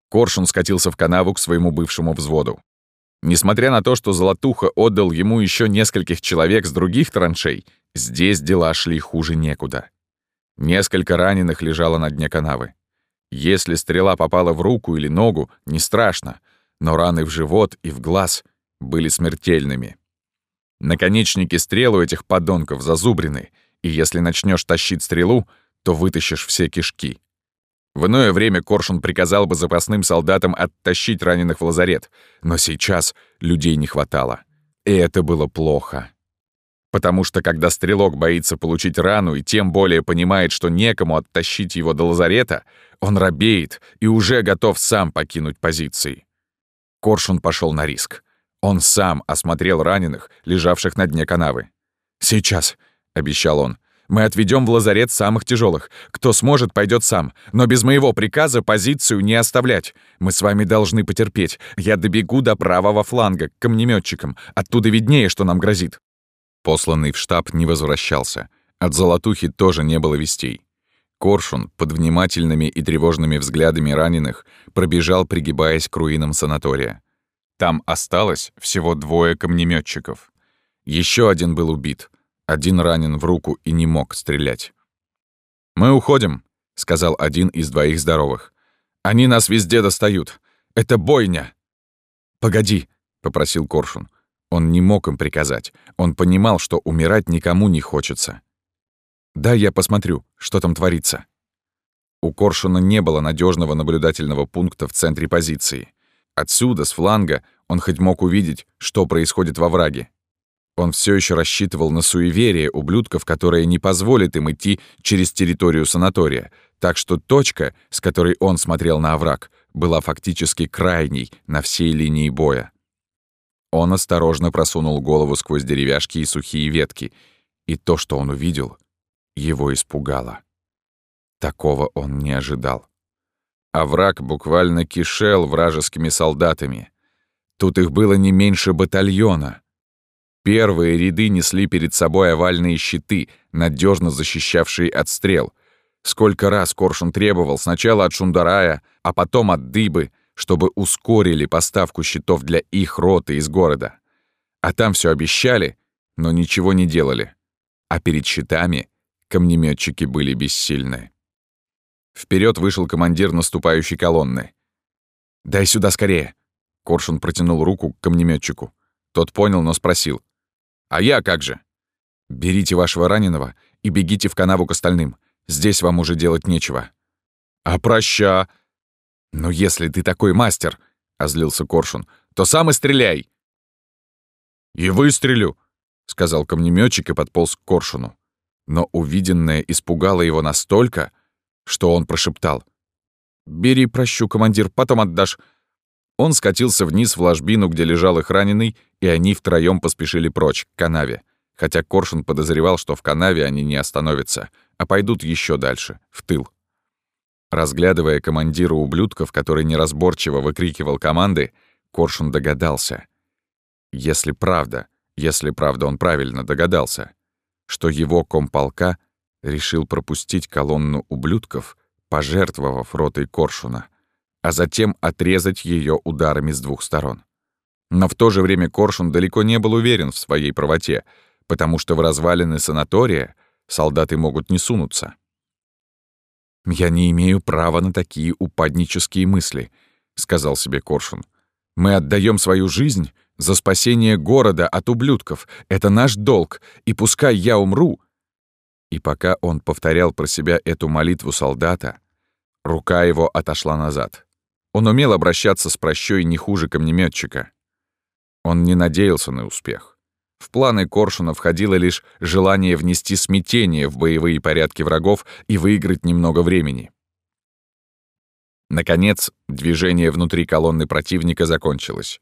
Коршун скатился в канаву к своему бывшему взводу. Несмотря на то, что Золотуха отдал ему еще нескольких человек с других траншей, здесь дела шли хуже некуда. Несколько раненых лежало на дне канавы. Если стрела попала в руку или ногу, не страшно, но раны в живот и в глаз были смертельными. Наконечники стрел у этих подонков зазубрены, и если начнешь тащить стрелу, то вытащишь все кишки. В иное время Коршун приказал бы запасным солдатам оттащить раненых в лазарет, но сейчас людей не хватало. И это было плохо. Потому что когда стрелок боится получить рану и тем более понимает, что некому оттащить его до лазарета, он робеет и уже готов сам покинуть позиции. Коршун пошел на риск. Он сам осмотрел раненых, лежавших на дне канавы. «Сейчас», — обещал он, — «мы отведем в лазарет самых тяжелых. Кто сможет, пойдет сам. Но без моего приказа позицию не оставлять. Мы с вами должны потерпеть. Я добегу до правого фланга, к камнеметчикам. Оттуда виднее, что нам грозит». Посланный в штаб не возвращался. От Золотухи тоже не было вестей. Коршун под внимательными и тревожными взглядами раненых пробежал, пригибаясь к руинам санатория. Там осталось всего двое камнеметчиков. Еще один был убит, один ранен в руку и не мог стрелять. «Мы уходим», — сказал один из двоих здоровых. «Они нас везде достают. Это бойня!» «Погоди», — попросил Коршун. Он не мог им приказать. Он понимал, что умирать никому не хочется. «Да, я посмотрю, что там творится». У Коршуна не было надежного наблюдательного пункта в центре позиции. Отсюда, с фланга, он хоть мог увидеть, что происходит во враге. Он все еще рассчитывал на суеверие ублюдков, которое не позволит им идти через территорию санатория, так что точка, с которой он смотрел на овраг, была фактически крайней на всей линии боя. Он осторожно просунул голову сквозь деревяшки и сухие ветки, и то, что он увидел, его испугало. Такого он не ожидал. А враг буквально кишел вражескими солдатами. Тут их было не меньше батальона. Первые ряды несли перед собой овальные щиты, надежно защищавшие от стрел. Сколько раз Коршун требовал сначала от Шундарая, а потом от Дыбы, чтобы ускорили поставку щитов для их роты из города. А там все обещали, но ничего не делали. А перед щитами камнеметчики были бессильны. Вперед вышел командир наступающей колонны. «Дай сюда скорее!» Коршун протянул руку к камнеметчику. Тот понял, но спросил. «А я как же?» «Берите вашего раненого и бегите в канаву к остальным. Здесь вам уже делать нечего». «А проща!» «Ну если ты такой мастер», — озлился Коршун, — «то сам и стреляй». «И выстрелю», — сказал камнеметчик и подполз к Коршуну. Но увиденное испугало его настолько, что он прошептал. «Бери, прощу, командир, потом отдашь». Он скатился вниз в ложбину, где лежал их раненый, и они втроем поспешили прочь, к канаве. Хотя Коршун подозревал, что в канаве они не остановятся, а пойдут еще дальше, в тыл. Разглядывая командира ублюдков, который неразборчиво выкрикивал команды, Коршун догадался. Если правда, если правда он правильно догадался, что его комполка решил пропустить колонну ублюдков, пожертвовав ротой Коршуна, а затем отрезать ее ударами с двух сторон. Но в то же время Коршун далеко не был уверен в своей правоте, потому что в развалины санатория солдаты могут не сунуться. «Я не имею права на такие упаднические мысли», — сказал себе Коршун. «Мы отдаем свою жизнь за спасение города от ублюдков. Это наш долг, и пускай я умру». И пока он повторял про себя эту молитву солдата, рука его отошла назад. Он умел обращаться с прощой не хуже камнеметчика. Он не надеялся на успех. В планы Коршуна входило лишь желание внести смятение в боевые порядки врагов и выиграть немного времени. Наконец, движение внутри колонны противника закончилось.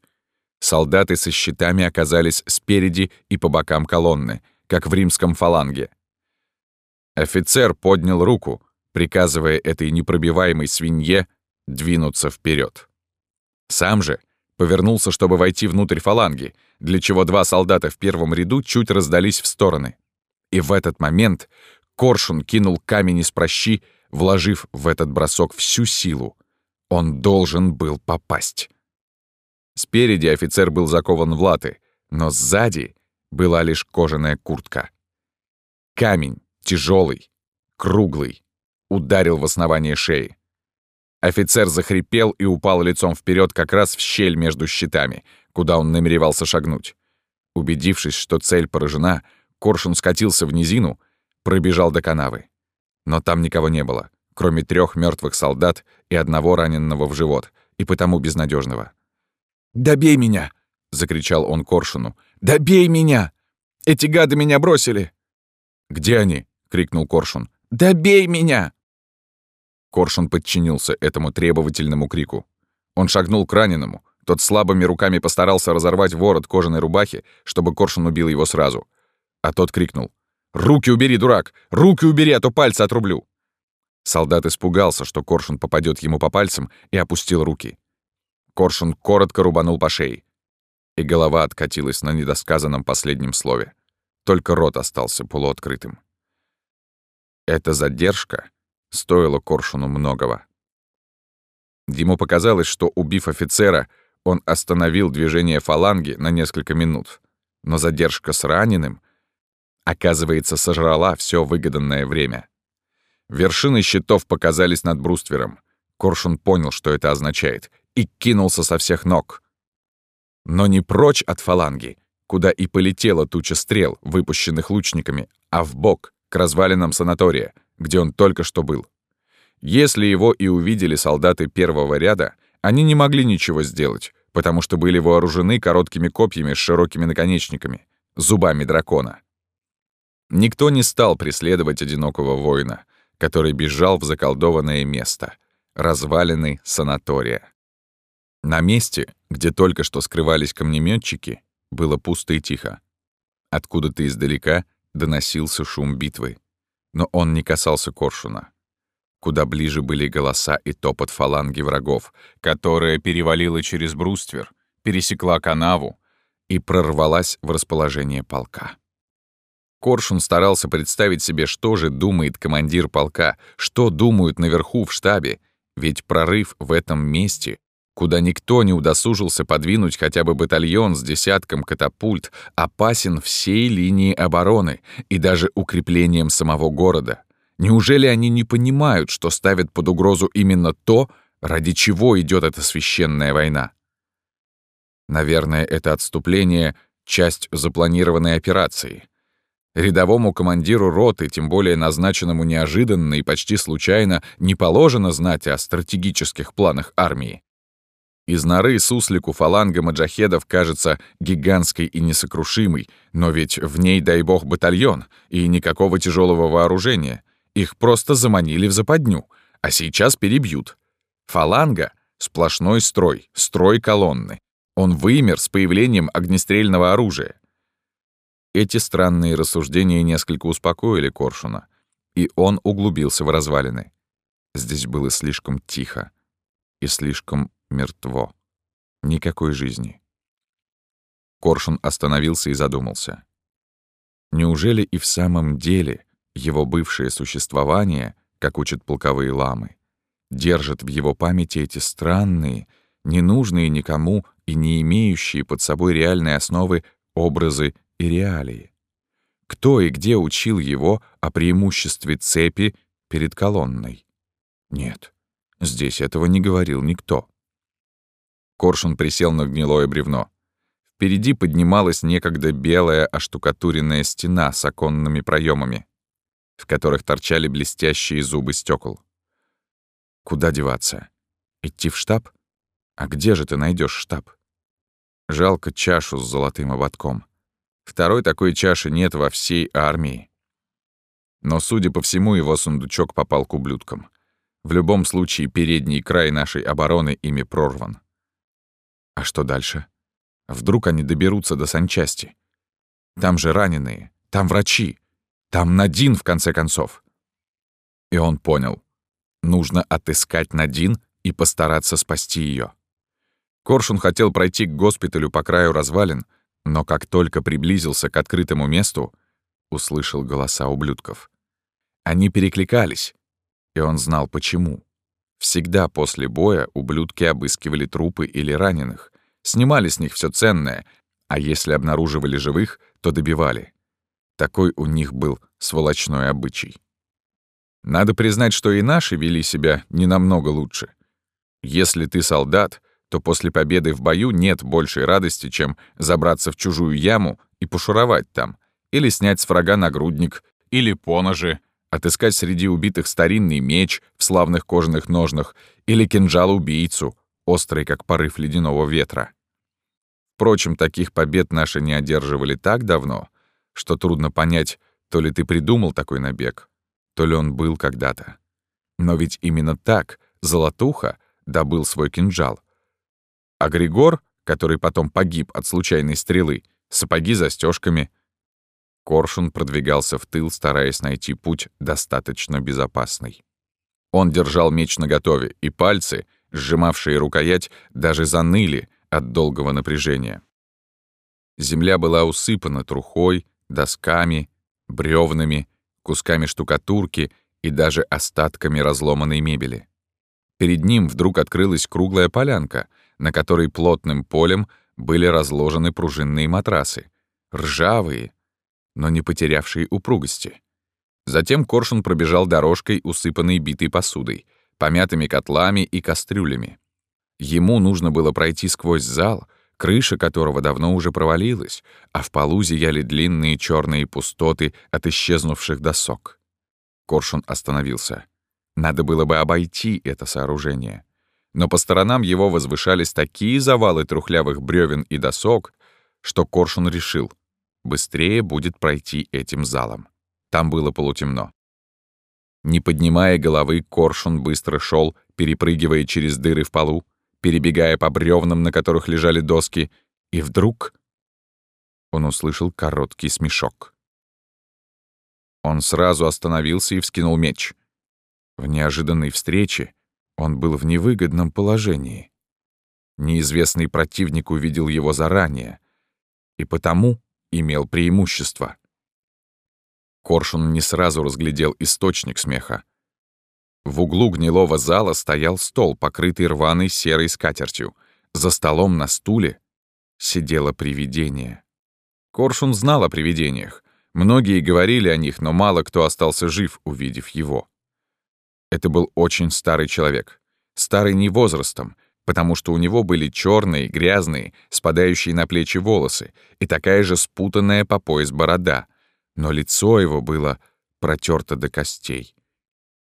Солдаты со щитами оказались спереди и по бокам колонны, как в римском фаланге. Офицер поднял руку, приказывая этой непробиваемой свинье двинуться вперед. Сам же повернулся, чтобы войти внутрь фаланги, для чего два солдата в первом ряду чуть раздались в стороны. И в этот момент Коршун кинул камень из прощи, вложив в этот бросок всю силу. Он должен был попасть. Спереди офицер был закован в латы, но сзади была лишь кожаная куртка. Камень, тяжелый, круглый, ударил в основание шеи. Офицер захрипел и упал лицом вперед как раз в щель между щитами, куда он намеревался шагнуть. Убедившись, что цель поражена, Коршун скатился в низину, пробежал до канавы. Но там никого не было, кроме трех мертвых солдат и одного раненного в живот, и потому безнадежного. «Добей меня!» — закричал он Коршуну. «Добей меня! Эти гады меня бросили!» «Где они?» — крикнул Коршун. «Добей меня!» Коршун подчинился этому требовательному крику. Он шагнул к раненому, Тот слабыми руками постарался разорвать ворот кожаной рубахи, чтобы Коршун убил его сразу. А тот крикнул. «Руки убери, дурак! Руки убери, а то пальцы отрублю!» Солдат испугался, что Коршун попадет ему по пальцам, и опустил руки. Коршун коротко рубанул по шее. И голова откатилась на недосказанном последнем слове. Только рот остался полуоткрытым. Эта задержка стоила Коршуну многого. Ему показалось, что, убив офицера, он остановил движение фаланги на несколько минут. Но задержка с раненым, оказывается, сожрала все выгоданное время. Вершины щитов показались над бруствером. Коршун понял, что это означает, и кинулся со всех ног. Но не прочь от фаланги, куда и полетела туча стрел, выпущенных лучниками, а в бок к развалинам санатория, где он только что был. Если его и увидели солдаты первого ряда, они не могли ничего сделать, потому что были вооружены короткими копьями с широкими наконечниками, зубами дракона. Никто не стал преследовать одинокого воина, который бежал в заколдованное место — развалины санатория. На месте, где только что скрывались камнеметчики, было пусто и тихо. Откуда-то издалека доносился шум битвы. Но он не касался коршуна. Куда ближе были голоса и топот фаланги врагов, которая перевалила через бруствер, пересекла канаву и прорвалась в расположение полка. Коршун старался представить себе, что же думает командир полка, что думают наверху в штабе, ведь прорыв в этом месте, куда никто не удосужился подвинуть хотя бы батальон с десятком катапульт, опасен всей линии обороны и даже укреплением самого города. Неужели они не понимают, что ставят под угрозу именно то, ради чего идет эта священная война? Наверное, это отступление — часть запланированной операции. Рядовому командиру роты, тем более назначенному неожиданно и почти случайно, не положено знать о стратегических планах армии. Из норы суслику фаланга маджахедов кажется гигантской и несокрушимой, но ведь в ней, дай бог, батальон и никакого тяжелого вооружения. Их просто заманили в западню, а сейчас перебьют. Фаланга — сплошной строй, строй колонны. Он вымер с появлением огнестрельного оружия. Эти странные рассуждения несколько успокоили Коршуна, и он углубился в развалины. Здесь было слишком тихо и слишком мертво. Никакой жизни. Коршун остановился и задумался. Неужели и в самом деле его бывшее существование, как учат полковые ламы, держит в его памяти эти странные, ненужные никому и не имеющие под собой реальной основы образы и реалии. Кто и где учил его о преимуществе цепи перед колонной? Нет, здесь этого не говорил никто. Коршун присел на гнилое бревно. Впереди поднималась некогда белая оштукатуренная стена с оконными проемами, в которых торчали блестящие зубы стекол. Куда деваться? Идти в штаб? А где же ты найдешь штаб? Жалко чашу с золотым ободком. Второй такой чаши нет во всей армии. Но, судя по всему, его сундучок попал к ублюдкам. В любом случае, передний край нашей обороны ими прорван. А что дальше? Вдруг они доберутся до санчасти? Там же раненые, там врачи, там Надин, в конце концов. И он понял. Нужно отыскать Надин и постараться спасти ее. Коршун хотел пройти к госпиталю по краю развалин, но как только приблизился к открытому месту, услышал голоса ублюдков. Они перекликались, и он знал почему. Всегда после боя ублюдки обыскивали трупы или раненых, снимали с них все ценное, а если обнаруживали живых, то добивали. Такой у них был сволочной обычай. Надо признать, что и наши вели себя не намного лучше. Если ты солдат, то после победы в бою нет большей радости, чем забраться в чужую яму и пошуровать там, или снять с врага нагрудник, или поножи, отыскать среди убитых старинный меч в славных кожаных ножнах или кинжал-убийцу, острый, как порыв ледяного ветра. Впрочем, таких побед наши не одерживали так давно, что трудно понять, то ли ты придумал такой набег, то ли он был когда-то. Но ведь именно так Золотуха добыл свой кинжал — А Григор, который потом погиб от случайной стрелы, сапоги застежками. Коршун продвигался в тыл, стараясь найти путь достаточно безопасный. Он держал меч наготове, и пальцы, сжимавшие рукоять, даже заныли от долгого напряжения. Земля была усыпана трухой, досками, бревнами, кусками штукатурки и даже остатками разломанной мебели. Перед ним вдруг открылась круглая полянка, на которой плотным полем были разложены пружинные матрасы, ржавые, но не потерявшие упругости. Затем Коршун пробежал дорожкой, усыпанной битой посудой, помятыми котлами и кастрюлями. Ему нужно было пройти сквозь зал, крыша которого давно уже провалилась, а в полу зияли длинные черные пустоты от исчезнувших досок. Коршун остановился. Надо было бы обойти это сооружение. Но по сторонам его возвышались такие завалы трухлявых бревен и досок, что Коршун решил, быстрее будет пройти этим залом. Там было полутемно. Не поднимая головы, Коршун быстро шел, перепрыгивая через дыры в полу, перебегая по бревнам, на которых лежали доски, и вдруг он услышал короткий смешок. Он сразу остановился и вскинул меч. В неожиданной встрече он был в невыгодном положении. Неизвестный противник увидел его заранее и потому имел преимущество. Коршун не сразу разглядел источник смеха. В углу гнилого зала стоял стол, покрытый рваной серой скатертью. За столом на стуле сидело привидение. Коршун знал о привидениях. Многие говорили о них, но мало кто остался жив, увидев его. Это был очень старый человек. Старый не возрастом, потому что у него были черные, грязные, спадающие на плечи волосы и такая же спутанная по пояс борода, но лицо его было протерто до костей.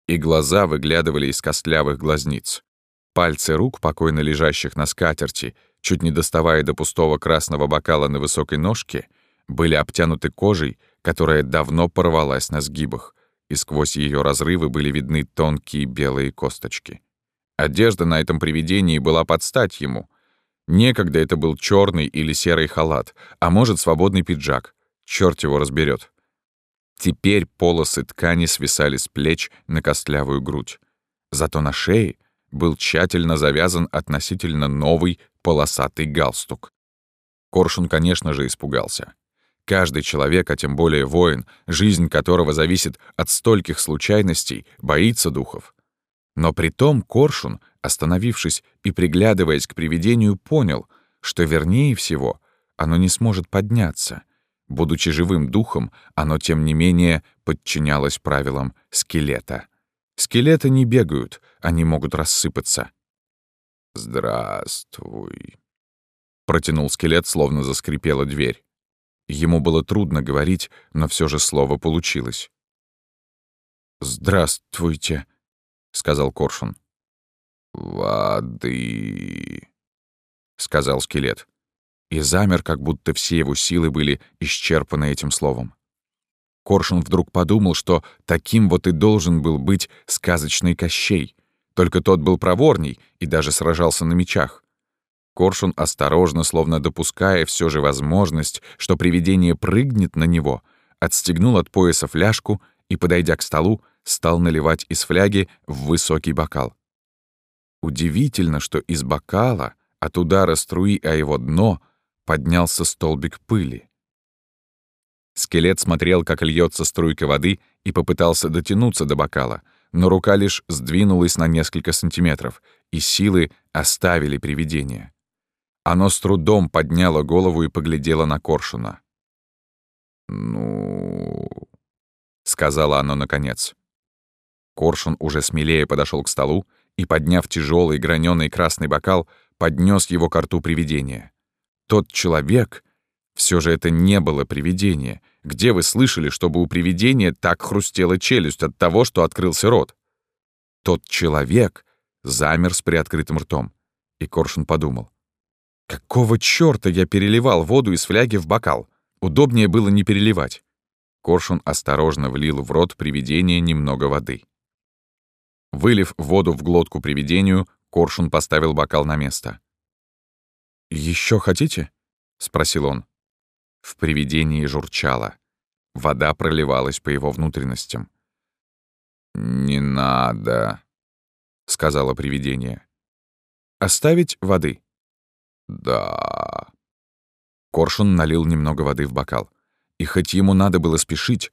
И глаза выглядывали из костлявых глазниц. Пальцы рук, покойно лежащих на скатерти, чуть не доставая до пустого красного бокала на высокой ножке, были обтянуты кожей, которая давно порвалась на сгибах, и сквозь ее разрывы были видны тонкие белые косточки. Одежда на этом привидении была под стать ему. Некогда это был черный или серый халат, а может, свободный пиджак. Черт его разберет. Теперь полосы ткани свисали с плеч на костлявую грудь. Зато на шее был тщательно завязан относительно новый полосатый галстук. Коршун, конечно же, испугался. Каждый человек, а тем более воин, жизнь которого зависит от стольких случайностей, боится духов. Но при том Коршун, остановившись и приглядываясь к привидению, понял, что вернее всего оно не сможет подняться. Будучи живым духом, оно, тем не менее, подчинялось правилам скелета. Скелеты не бегают, они могут рассыпаться. «Здравствуй», — протянул скелет, словно заскрипела дверь. Ему было трудно говорить, но все же слово получилось. «Здравствуйте», — сказал Коршун. «Воды», — сказал скелет. И замер, как будто все его силы были исчерпаны этим словом. Коршун вдруг подумал, что таким вот и должен был быть сказочный Кощей. Только тот был проворней и даже сражался на мечах. Коршун осторожно, словно допуская все же возможность, что привидение прыгнет на него, отстегнул от пояса фляжку и, подойдя к столу, стал наливать из фляги в высокий бокал. Удивительно, что из бокала, от удара струи о его дно, поднялся столбик пыли. Скелет смотрел, как льется струйка воды, и попытался дотянуться до бокала, но рука лишь сдвинулась на несколько сантиметров, и силы оставили привидение. Оно с трудом подняло голову и поглядело на Коршуна. «Ну...» — сказала оно наконец. Коршун уже смелее подошел к столу и, подняв тяжелый граненый красный бокал, поднес его к рту привидения. Тот человек... Все же это не было привидение. Где вы слышали, чтобы у привидения так хрустела челюсть от того, что открылся рот? Тот человек замер с приоткрытым ртом. И Коршун подумал. Какого чёрта я переливал воду из фляги в бокал? Удобнее было не переливать. Коршун осторожно влил в рот привидения немного воды. Вылив воду в глотку привидению, Коршун поставил бокал на место. Еще хотите?» — спросил он. В привидении журчало. Вода проливалась по его внутренностям. «Не надо», — сказала привидение. «Оставить воды?» «Да». Коршун налил немного воды в бокал. И хоть ему надо было спешить,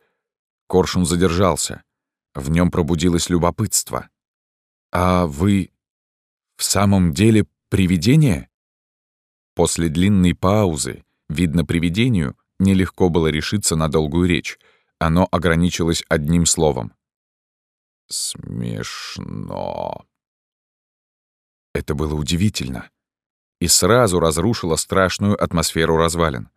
Коршун задержался. В нем пробудилось любопытство. «А вы в самом деле привидение?» После длинной паузы, видно привидению, нелегко было решиться на долгую речь. Оно ограничилось одним словом. «Смешно». Это было удивительно. И сразу разрушило страшную атмосферу развалин.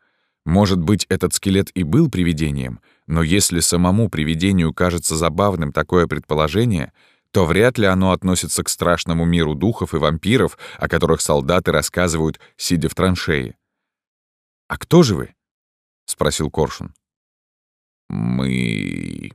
Может быть, этот скелет и был привидением, но если самому привидению кажется забавным такое предположение, то вряд ли оно относится к страшному миру духов и вампиров, о которых солдаты рассказывают, сидя в траншее. «А кто же вы?» — спросил Коршун. «Мы...»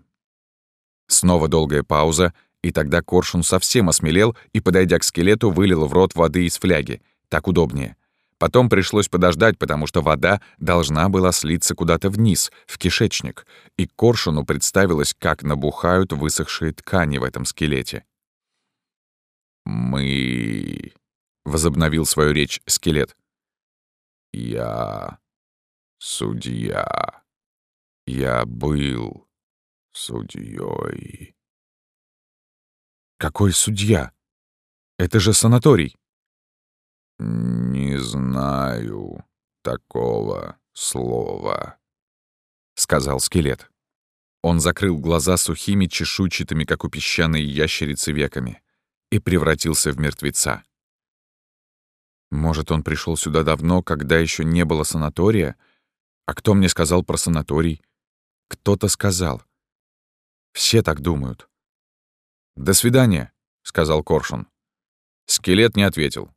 Снова долгая пауза, и тогда Коршун совсем осмелел и, подойдя к скелету, вылил в рот воды из фляги. Так удобнее. Потом пришлось подождать, потому что вода должна была слиться куда-то вниз, в кишечник, и Коршуну представилось, как набухают высохшие ткани в этом скелете. «Мы...» — возобновил свою речь скелет. «Я... судья. Я был судьей. «Какой судья? Это же санаторий!» «Не знаю такого слова», — сказал скелет. Он закрыл глаза сухими чешуйчатыми, как у песчаной ящерицы, веками и превратился в мертвеца. Может, он пришел сюда давно, когда еще не было санатория? А кто мне сказал про санаторий? Кто-то сказал. Все так думают. «До свидания», — сказал Коршун. Скелет не ответил.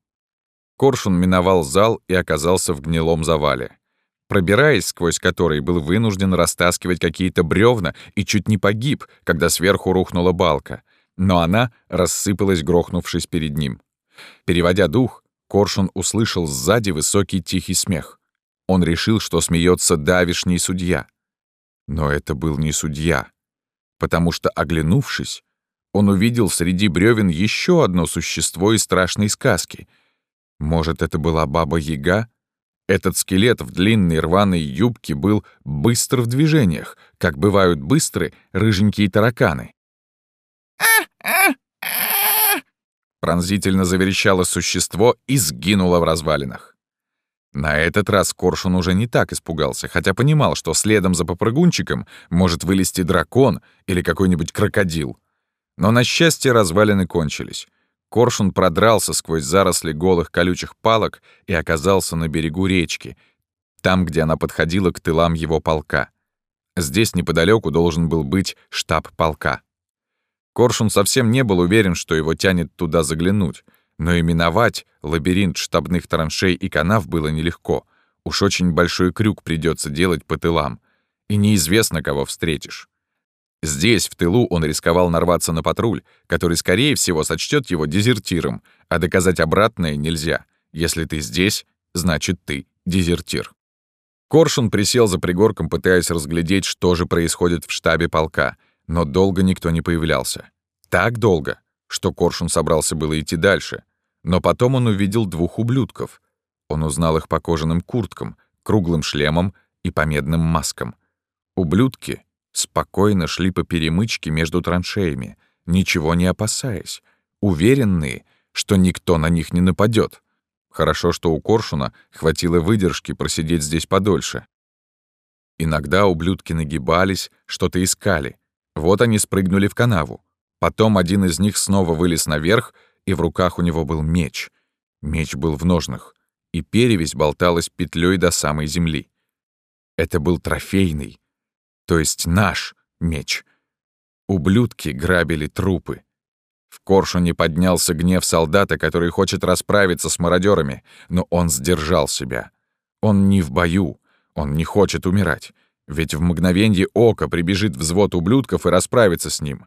Коршун миновал зал и оказался в гнилом завале, пробираясь сквозь который был вынужден растаскивать какие-то бревна и чуть не погиб, когда сверху рухнула балка, но она рассыпалась, грохнувшись перед ним. Переводя дух, Коршун услышал сзади высокий тихий смех. Он решил, что смеется давишний судья. Но это был не судья, потому что, оглянувшись, он увидел среди бревен еще одно существо из страшной сказки — может, это была Баба-Яга? Этот скелет в длинной рваной юбке был быстр в движениях, как бывают быстры рыженькие тараканы. Пронзительно заверещало существо и сгинуло в развалинах. На этот раз Коршун уже не так испугался, хотя понимал, что следом за попрыгунчиком может вылезти дракон или какой-нибудь крокодил. Но, на счастье, развалины кончились. Коршун продрался сквозь заросли голых колючих палок и оказался на берегу речки, там, где она подходила к тылам его полка. Здесь неподалеку должен был быть штаб полка. Коршун совсем не был уверен, что его тянет туда заглянуть, но именовать лабиринт штабных траншей и канав было нелегко. Уж очень большой крюк придется делать по тылам, и неизвестно, кого встретишь. Здесь, в тылу, он рисковал нарваться на патруль, который, скорее всего, сочтет его дезертиром, а доказать обратное нельзя. Если ты здесь, значит, ты дезертир. Коршун присел за пригорком, пытаясь разглядеть, что же происходит в штабе полка, но долго никто не появлялся. Так долго, что Коршун собрался было идти дальше. Но потом он увидел двух ублюдков. Он узнал их по кожаным курткам, круглым шлемам и по медным маскам. Ублюдки спокойно шли по перемычке между траншеями, ничего не опасаясь, уверенные, что никто на них не нападет. Хорошо, что у Коршуна хватило выдержки просидеть здесь подольше. Иногда ублюдки нагибались, что-то искали. Вот они спрыгнули в канаву. Потом один из них снова вылез наверх, и в руках у него был меч. Меч был в ножнах, и перевязь болталась петлей до самой земли. Это был трофейный, то есть наш меч. Ублюдки грабили трупы. В Коршуне поднялся гнев солдата, который хочет расправиться с мародерами, но он сдержал себя. Он не в бою, он не хочет умирать, ведь в мгновенье ока прибежит взвод ублюдков и расправится с ним.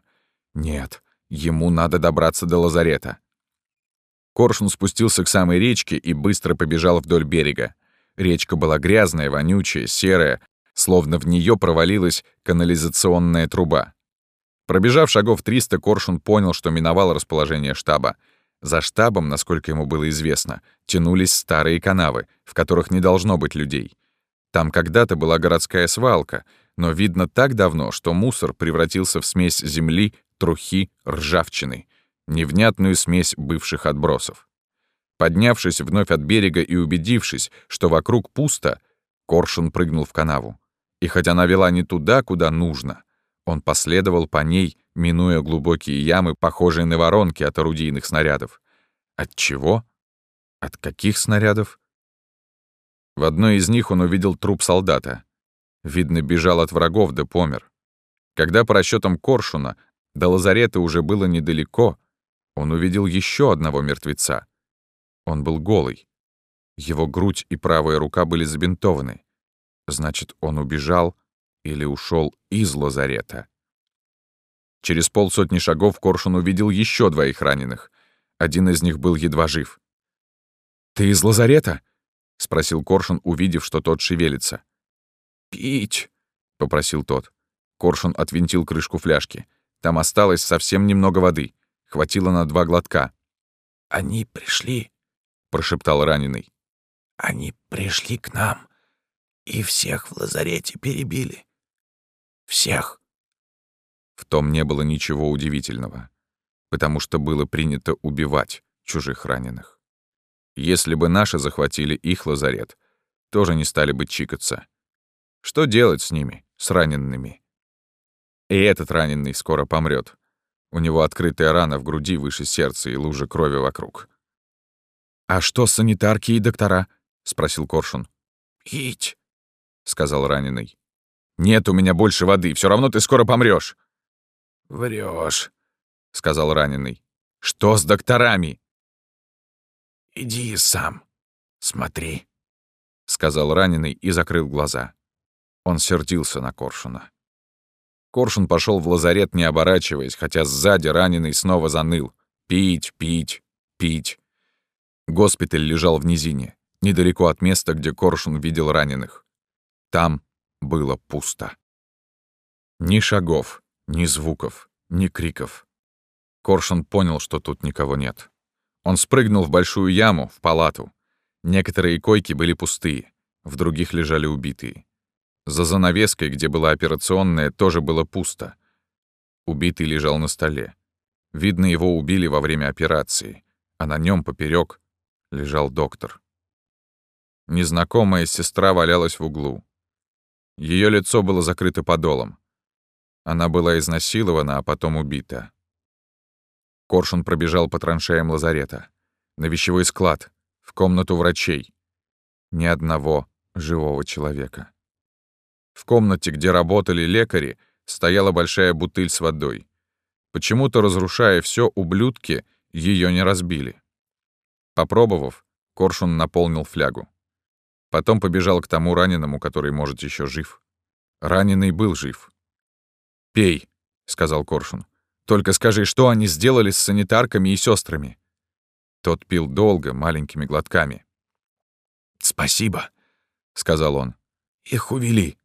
Нет, ему надо добраться до лазарета. Коршун спустился к самой речке и быстро побежал вдоль берега. Речка была грязная, вонючая, серая, словно в нее провалилась канализационная труба. Пробежав шагов 300, Коршун понял, что миновал расположение штаба. За штабом, насколько ему было известно, тянулись старые канавы, в которых не должно быть людей. Там когда-то была городская свалка, но видно так давно, что мусор превратился в смесь земли, трухи, ржавчины, невнятную смесь бывших отбросов. Поднявшись вновь от берега и убедившись, что вокруг пусто, Коршун прыгнул в канаву. И хоть она вела не туда, куда нужно, он последовал по ней, минуя глубокие ямы, похожие на воронки от орудийных снарядов. От чего? От каких снарядов? В одной из них он увидел труп солдата. Видно, бежал от врагов да помер. Когда по расчетам Коршуна до лазарета уже было недалеко, он увидел еще одного мертвеца. Он был голый. Его грудь и правая рука были забинтованы. Значит, он убежал или ушел из лазарета. Через полсотни шагов Коршун увидел еще двоих раненых. Один из них был едва жив. «Ты из лазарета?» — спросил Коршун, увидев, что тот шевелится. «Пить», — попросил тот. Коршун отвинтил крышку фляжки. Там осталось совсем немного воды. Хватило на два глотка. «Они пришли», — прошептал раненый. «Они пришли к нам и всех в лазарете перебили. Всех». В том не было ничего удивительного, потому что было принято убивать чужих раненых. Если бы наши захватили их лазарет, тоже не стали бы чикаться. Что делать с ними, с ранеными? И этот раненый скоро помрет. У него открытая рана в груди выше сердца и лужа крови вокруг. «А что санитарки и доктора?» — спросил Коршун. «Пить», — сказал раненый. «Нет у меня больше воды, все равно ты скоро помрешь. Врешь, сказал раненый. «Что с докторами?» «Иди сам, смотри», — сказал раненый и закрыл глаза. Он сердился на Коршуна. Коршун пошел в лазарет, не оборачиваясь, хотя сзади раненый снова заныл. Пить, пить, пить. Госпиталь лежал в низине, недалеко от места, где Коршун видел раненых. Там было пусто. Ни шагов, ни звуков, ни криков. Коршун понял, что тут никого нет. Он спрыгнул в большую яму, в палату. Некоторые койки были пустые, в других лежали убитые. За занавеской, где была операционная, тоже было пусто. Убитый лежал на столе. Видно, его убили во время операции, а на нем поперек лежал доктор. Незнакомая сестра валялась в углу. Ее лицо было закрыто подолом. Она была изнасилована, а потом убита. Коршун пробежал по траншеям лазарета, на вещевой склад, в комнату врачей. Ни одного живого человека. В комнате, где работали лекари, стояла большая бутыль с водой. Почему-то, разрушая все, ублюдки ее не разбили. Попробовав, Коршун наполнил флягу. Потом побежал к тому раненому, который, может, еще жив. Раненый был жив. «Пей», — сказал Коршун. «Только скажи, что они сделали с санитарками и сестрами? Тот пил долго, маленькими глотками. «Спасибо», — сказал он. «Их увели.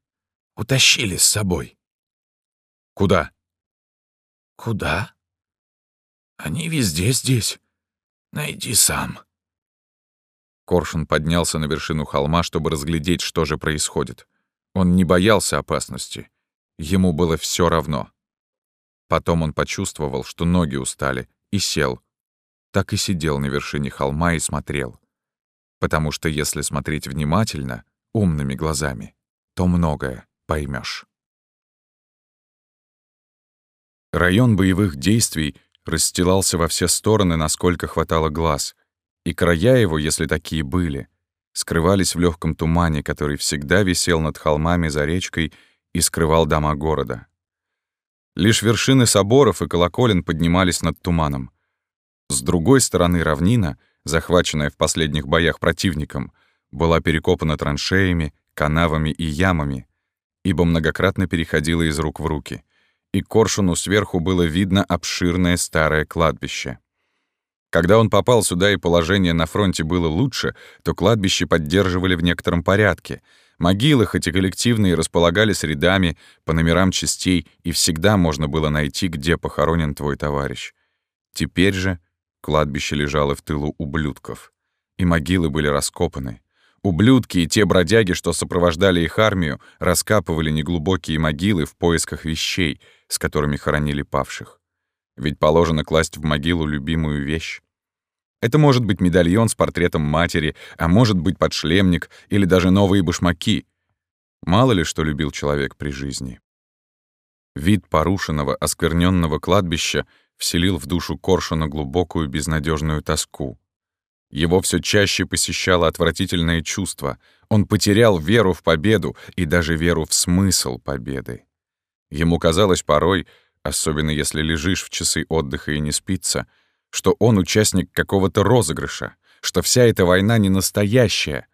Утащили с собой». «Куда?» «Куда?» «Они везде здесь. Найди сам». Коршун поднялся на вершину холма, чтобы разглядеть, что же происходит. Он не боялся опасности. Ему было все равно. Потом он почувствовал, что ноги устали, и сел. Так и сидел на вершине холма и смотрел. Потому что если смотреть внимательно, умными глазами, то многое поймешь. Район боевых действий расстилался во все стороны, насколько хватало глаз, и края его, если такие были, скрывались в легком тумане, который всегда висел над холмами за речкой и скрывал дома города. Лишь вершины соборов и колоколен поднимались над туманом. С другой стороны равнина, захваченная в последних боях противником, была перекопана траншеями, канавами и ямами, ибо многократно переходила из рук в руки, и коршуну сверху было видно обширное старое кладбище. Когда он попал сюда и положение на фронте было лучше, то кладбище поддерживали в некотором порядке. Могилы, хоть и коллективные, располагались рядами по номерам частей, и всегда можно было найти, где похоронен твой товарищ. Теперь же кладбище лежало в тылу ублюдков, и могилы были раскопаны. Ублюдки и те бродяги, что сопровождали их армию, раскапывали неглубокие могилы в поисках вещей, с которыми хоронили павших. Ведь положено класть в могилу любимую вещь. Это может быть медальон с портретом матери, а может быть подшлемник или даже новые башмаки. Мало ли что любил человек при жизни. Вид порушенного, оскверненного кладбища вселил в душу Коршуна глубокую безнадежную тоску. Его все чаще посещало отвратительное чувство. Он потерял веру в победу и даже веру в смысл победы. Ему казалось порой, особенно если лежишь в часы отдыха и не спится, что он участник какого-то розыгрыша, что вся эта война не настоящая,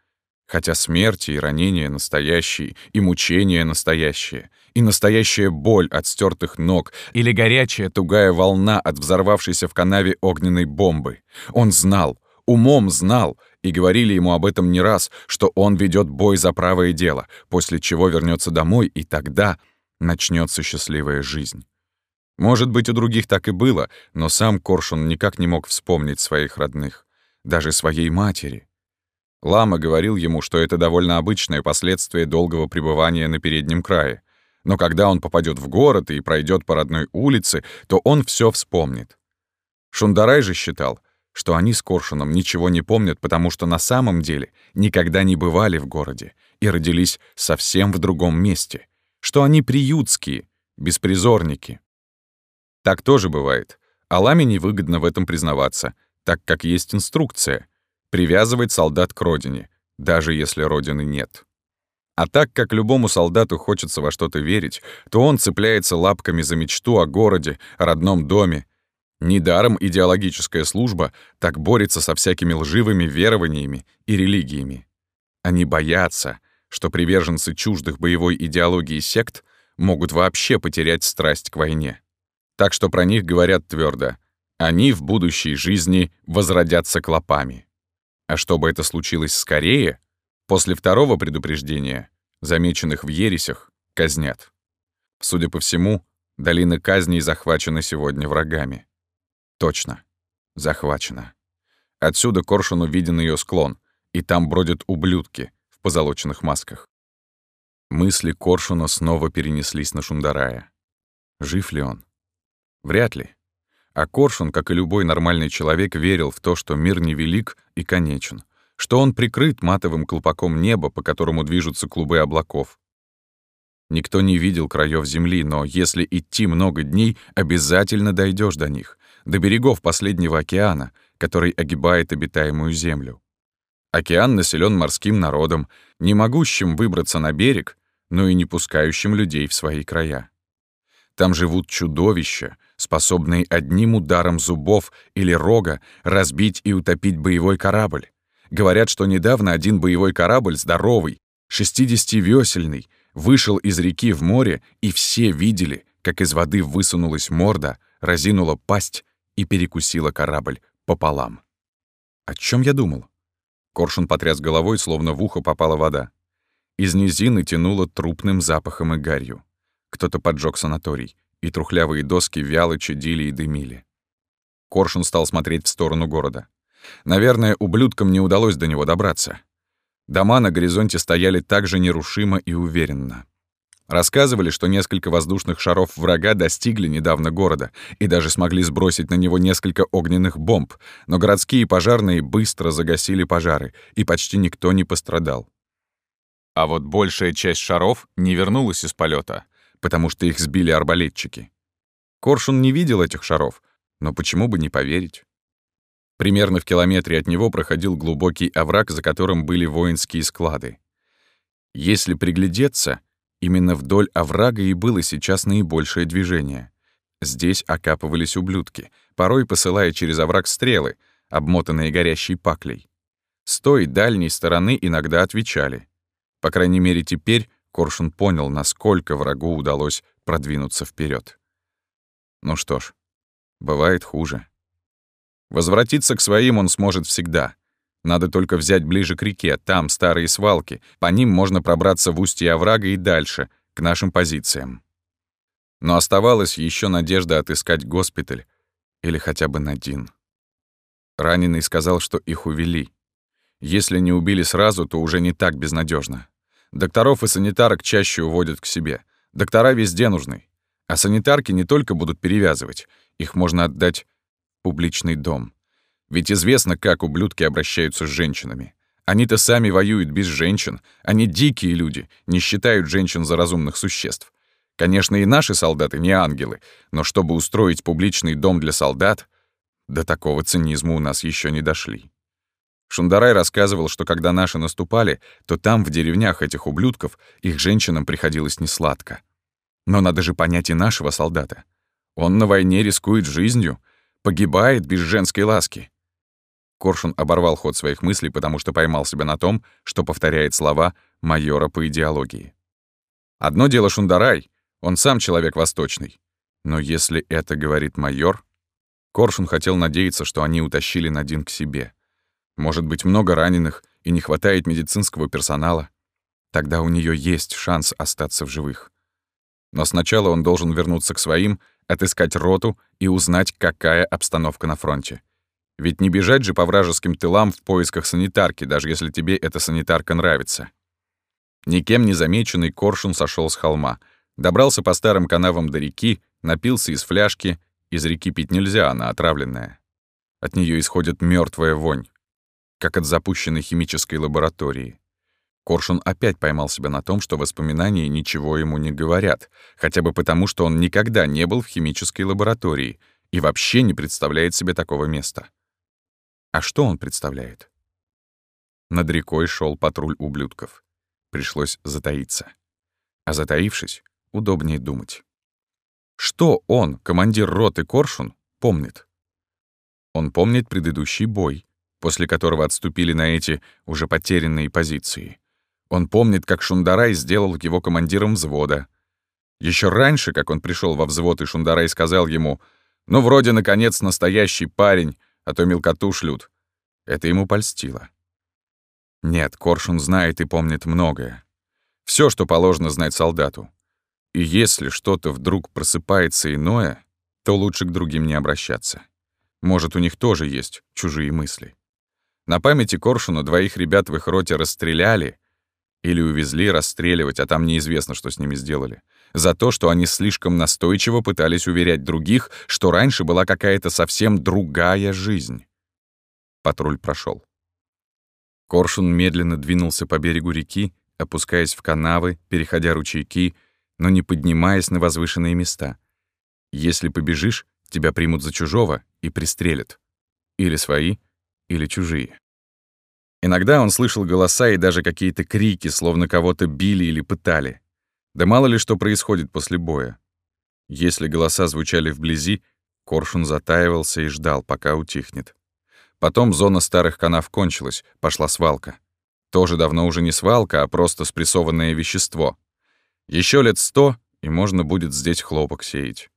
хотя смерти и ранения настоящие, и мучения настоящие, и настоящая боль от стертых ног, или горячая тугая волна от взорвавшейся в канаве огненной бомбы. Он знал, умом знал, и говорили ему об этом не раз, что он ведет бой за правое дело, после чего вернется домой, и тогда начнется счастливая жизнь. Может быть, у других так и было, но сам Коршун никак не мог вспомнить своих родных, даже своей матери. Лама говорил ему, что это довольно обычное последствие долгого пребывания на переднем крае. Но когда он попадет в город и пройдет по родной улице, то он все вспомнит. Шундарай же считал, что они с Коршуном ничего не помнят, потому что на самом деле никогда не бывали в городе и родились совсем в другом месте, что они приютские, беспризорники. Так тоже бывает. А Ламе невыгодно в этом признаваться, так как есть инструкция — привязывать солдат к родине, даже если родины нет. А так как любому солдату хочется во что-то верить, то он цепляется лапками за мечту о городе, о родном доме. Недаром идеологическая служба так борется со всякими лживыми верованиями и религиями. Они боятся, что приверженцы чуждых боевой идеологии сект могут вообще потерять страсть к войне. Так что про них говорят твердо. Они в будущей жизни возродятся клопами. А чтобы это случилось скорее, после второго предупреждения, замеченных в ересях, казнят. Судя по всему, долина казней захвачена сегодня врагами. Точно, захвачена. Отсюда Коршуну виден ее склон, и там бродят ублюдки в позолоченных масках. Мысли Коршуна снова перенеслись на Шундарая. Жив ли он? Вряд ли. А Коршун, как и любой нормальный человек, верил в то, что мир невелик и конечен, что он прикрыт матовым колпаком неба, по которому движутся клубы облаков. Никто не видел краев земли, но если идти много дней, обязательно дойдешь до них, до берегов последнего океана, который огибает обитаемую землю. Океан населен морским народом, не могущим выбраться на берег, но и не пускающим людей в свои края. Там живут чудовища, способные одним ударом зубов или рога разбить и утопить боевой корабль. Говорят, что недавно один боевой корабль, здоровый, 60-весельный, вышел из реки в море, и все видели, как из воды высунулась морда, разинула пасть и перекусила корабль пополам. О чем я думал? Коршун потряс головой, словно в ухо попала вода. Из низины тянуло трупным запахом и гарью. Кто-то поджег санаторий, и трухлявые доски вяло чадили и дымили. Коршун стал смотреть в сторону города. Наверное, ублюдкам не удалось до него добраться. Дома на горизонте стояли так же нерушимо и уверенно. Рассказывали, что несколько воздушных шаров врага достигли недавно города и даже смогли сбросить на него несколько огненных бомб, но городские пожарные быстро загасили пожары, и почти никто не пострадал. А вот большая часть шаров не вернулась из полета потому что их сбили арбалетчики. Коршун не видел этих шаров, но почему бы не поверить? Примерно в километре от него проходил глубокий овраг, за которым были воинские склады. Если приглядеться, именно вдоль оврага и было сейчас наибольшее движение. Здесь окапывались ублюдки, порой посылая через овраг стрелы, обмотанные горящей паклей. С той дальней стороны иногда отвечали. По крайней мере, теперь Коршун понял, насколько врагу удалось продвинуться вперед. Ну что ж, бывает хуже. Возвратиться к своим он сможет всегда. Надо только взять ближе к реке, там старые свалки, по ним можно пробраться в устье оврага и дальше, к нашим позициям. Но оставалась еще надежда отыскать госпиталь или хотя бы Надин. Раненый сказал, что их увели. Если не убили сразу, то уже не так безнадежно. Докторов и санитарок чаще уводят к себе. Доктора везде нужны. А санитарки не только будут перевязывать, их можно отдать в публичный дом. Ведь известно, как ублюдки обращаются с женщинами. Они-то сами воюют без женщин. Они дикие люди, не считают женщин за разумных существ. Конечно, и наши солдаты не ангелы, но чтобы устроить публичный дом для солдат, до такого цинизма у нас еще не дошли. Шундарай рассказывал, что когда наши наступали, то там, в деревнях этих ублюдков, их женщинам приходилось несладко. Но надо же понять и нашего солдата. Он на войне рискует жизнью, погибает без женской ласки. Коршун оборвал ход своих мыслей, потому что поймал себя на том, что повторяет слова майора по идеологии. Одно дело Шундарай, он сам человек восточный. Но если это говорит майор... Коршун хотел надеяться, что они утащили Надин к себе. Может быть, много раненых и не хватает медицинского персонала. Тогда у нее есть шанс остаться в живых. Но сначала он должен вернуться к своим, отыскать роту и узнать, какая обстановка на фронте. Ведь не бежать же по вражеским тылам в поисках санитарки, даже если тебе эта санитарка нравится. Никем не замеченный Коршун сошел с холма, добрался по старым канавам до реки, напился из фляжки. Из реки пить нельзя, она отравленная. От нее исходит мертвая вонь как от запущенной химической лаборатории. Коршун опять поймал себя на том, что воспоминания ничего ему не говорят, хотя бы потому, что он никогда не был в химической лаборатории и вообще не представляет себе такого места. А что он представляет? Над рекой шел патруль ублюдков. Пришлось затаиться. А затаившись, удобнее думать. Что он, командир роты Коршун, помнит? Он помнит предыдущий бой, после которого отступили на эти уже потерянные позиции. Он помнит, как Шундарай сделал его командиром взвода. Еще раньше, как он пришел во взвод, и Шундарай сказал ему, «Ну, вроде, наконец, настоящий парень, а то мелкоту шлют». Это ему польстило. Нет, Коршун знает и помнит многое. Все, что положено знать солдату. И если что-то вдруг просыпается иное, то лучше к другим не обращаться. Может, у них тоже есть чужие мысли. На памяти Коршуна двоих ребят в их роте расстреляли или увезли расстреливать, а там неизвестно, что с ними сделали, за то, что они слишком настойчиво пытались уверять других, что раньше была какая-то совсем другая жизнь. Патруль прошел. Коршун медленно двинулся по берегу реки, опускаясь в канавы, переходя ручейки, но не поднимаясь на возвышенные места. Если побежишь, тебя примут за чужого и пристрелят. Или свои — или чужие. Иногда он слышал голоса и даже какие-то крики, словно кого-то били или пытали. Да мало ли что происходит после боя. Если голоса звучали вблизи, Коршун затаивался и ждал, пока утихнет. Потом зона старых канав кончилась, пошла свалка. Тоже давно уже не свалка, а просто спрессованное вещество. Еще лет сто, и можно будет здесь хлопок сеять.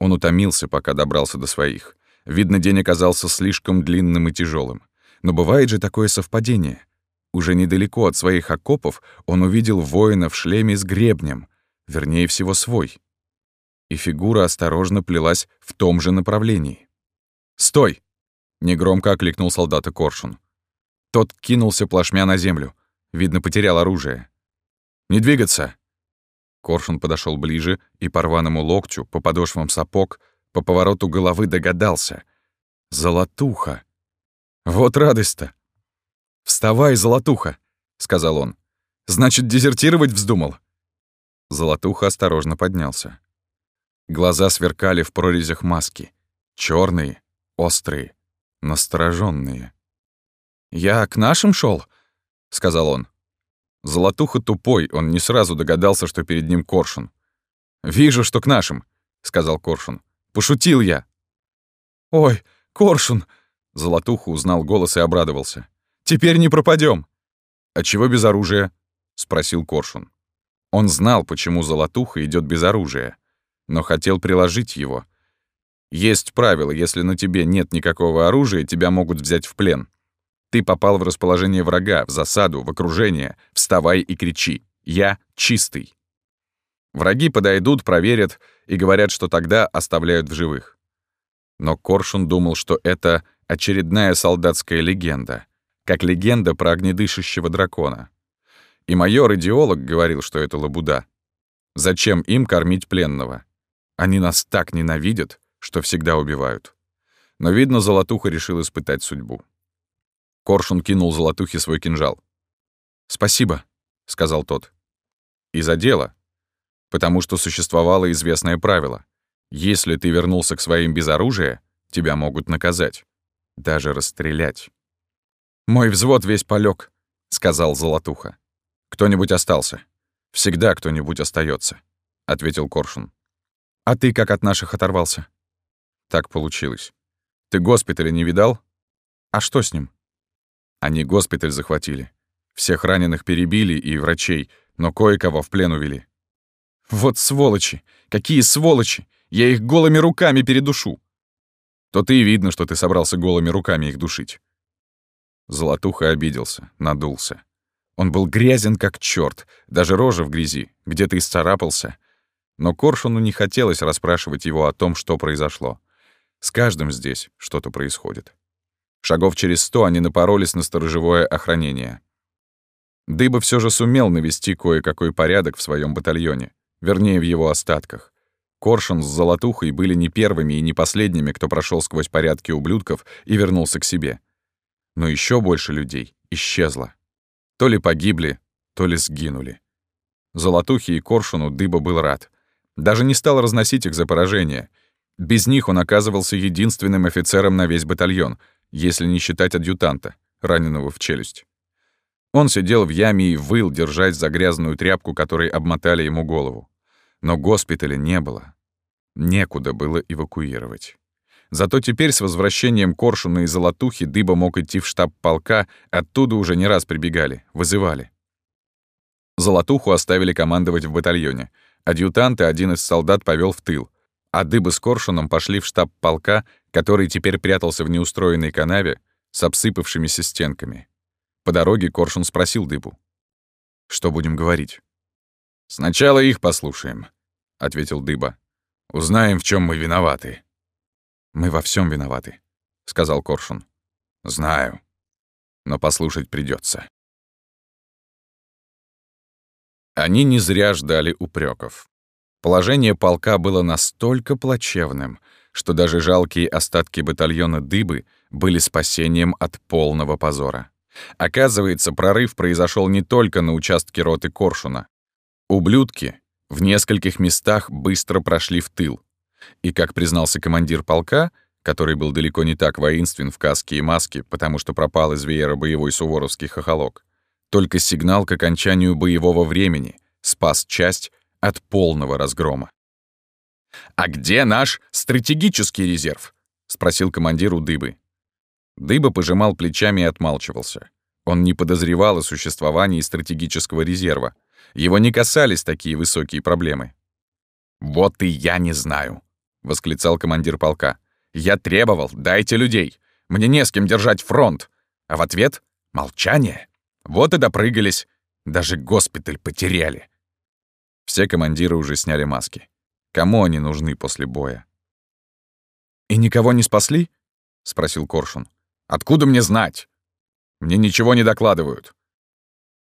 Он утомился, пока добрался до своих. Видно, день оказался слишком длинным и тяжелым. Но бывает же такое совпадение. Уже недалеко от своих окопов он увидел воина в шлеме с гребнем, вернее всего свой. И фигура осторожно плелась в том же направлении. «Стой!» — негромко окликнул солдата Коршун. Тот кинулся плашмя на землю. Видно, потерял оружие. «Не двигаться!» Коршун подошел ближе и по рваному локтю, по подошвам сапог, по повороту головы догадался. «Золотуха! Вот радость-то!» «Вставай, Золотуха!» — сказал он. «Значит, дезертировать вздумал?» Золотуха осторожно поднялся. Глаза сверкали в прорезях маски. черные, острые, настороженные. «Я к нашим шел, сказал он. Золотуха тупой, он не сразу догадался, что перед ним Коршун. «Вижу, что к нашим», — сказал Коршун. Пошутил я. Ой, Коршун! Золотуха узнал голос и обрадовался. Теперь не пропадем. А чего без оружия? спросил Коршун. Он знал, почему Золотуха идет без оружия, но хотел приложить его. Есть правило, если на тебе нет никакого оружия, тебя могут взять в плен. Ты попал в расположение врага, в засаду, в окружение. Вставай и кричи. Я чистый. Враги подойдут, проверят и говорят, что тогда оставляют в живых. Но Коршун думал, что это очередная солдатская легенда, как легенда про огнедышащего дракона. И майор-идеолог говорил, что это лабуда. Зачем им кормить пленного? Они нас так ненавидят, что всегда убивают. Но, видно, Золотуха решил испытать судьбу. Коршун кинул Золотухе свой кинжал. «Спасибо», — сказал тот. «И за дело. Потому что существовало известное правило. Если ты вернулся к своим без оружия, тебя могут наказать. Даже расстрелять». «Мой взвод весь полег, сказал Золотуха. «Кто-нибудь остался. Всегда кто-нибудь остается, ответил Коршун. «А ты как от наших оторвался?» «Так получилось. Ты госпиталя не видал?» «А что с ним?» Они госпиталь захватили. Всех раненых перебили и врачей, но кое-кого в плен увели. Вот сволочи! Какие сволочи! Я их голыми руками передушу! То ты и видно, что ты собрался голыми руками их душить. Золотуха обиделся, надулся. Он был грязен как черт, даже рожа в грязи, где-то исцарапался. Но Коршуну не хотелось расспрашивать его о том, что произошло. С каждым здесь что-то происходит. Шагов через сто они напоролись на сторожевое охранение. Дыба все же сумел навести кое-какой порядок в своем батальоне, вернее, в его остатках. Коршун с Золотухой были не первыми и не последними, кто прошел сквозь порядки ублюдков и вернулся к себе. Но еще больше людей исчезло. То ли погибли, то ли сгинули. Золотухе и Коршуну Дыба был рад. Даже не стал разносить их за поражение. Без них он оказывался единственным офицером на весь батальон — если не считать адъютанта, раненого в челюсть. Он сидел в яме и выл, держась за грязную тряпку, которой обмотали ему голову. Но госпиталя не было. Некуда было эвакуировать. Зато теперь с возвращением Коршуна и Золотухи Дыба мог идти в штаб полка, оттуда уже не раз прибегали, вызывали. Золотуху оставили командовать в батальоне. Адъютанта один из солдат повел в тыл, а Дыба с Коршуном пошли в штаб полка, который теперь прятался в неустроенной канаве с обсыпавшимися стенками. По дороге Коршун спросил Дыбу. «Что будем говорить?» «Сначала их послушаем», — ответил Дыба. «Узнаем, в чем мы виноваты». «Мы во всем виноваты», — сказал Коршун. «Знаю, но послушать придется. Они не зря ждали упреков. Положение полка было настолько плачевным, что даже жалкие остатки батальона Дыбы были спасением от полного позора. Оказывается, прорыв произошел не только на участке роты Коршуна. Ублюдки в нескольких местах быстро прошли в тыл. И, как признался командир полка, который был далеко не так воинствен в каске и маске, потому что пропал из веера боевой суворовский хохолок, только сигнал к окончанию боевого времени спас часть от полного разгрома. «А где наш стратегический резерв?» — спросил командир у Дыбы. Дыба пожимал плечами и отмалчивался. Он не подозревал о существовании стратегического резерва. Его не касались такие высокие проблемы. «Вот и я не знаю», — восклицал командир полка. «Я требовал, дайте людей. Мне не с кем держать фронт». А в ответ — молчание. Вот и допрыгались. Даже госпиталь потеряли. Все командиры уже сняли маски. Кому они нужны после боя? «И никого не спасли?» — спросил Коршун. «Откуда мне знать? Мне ничего не докладывают».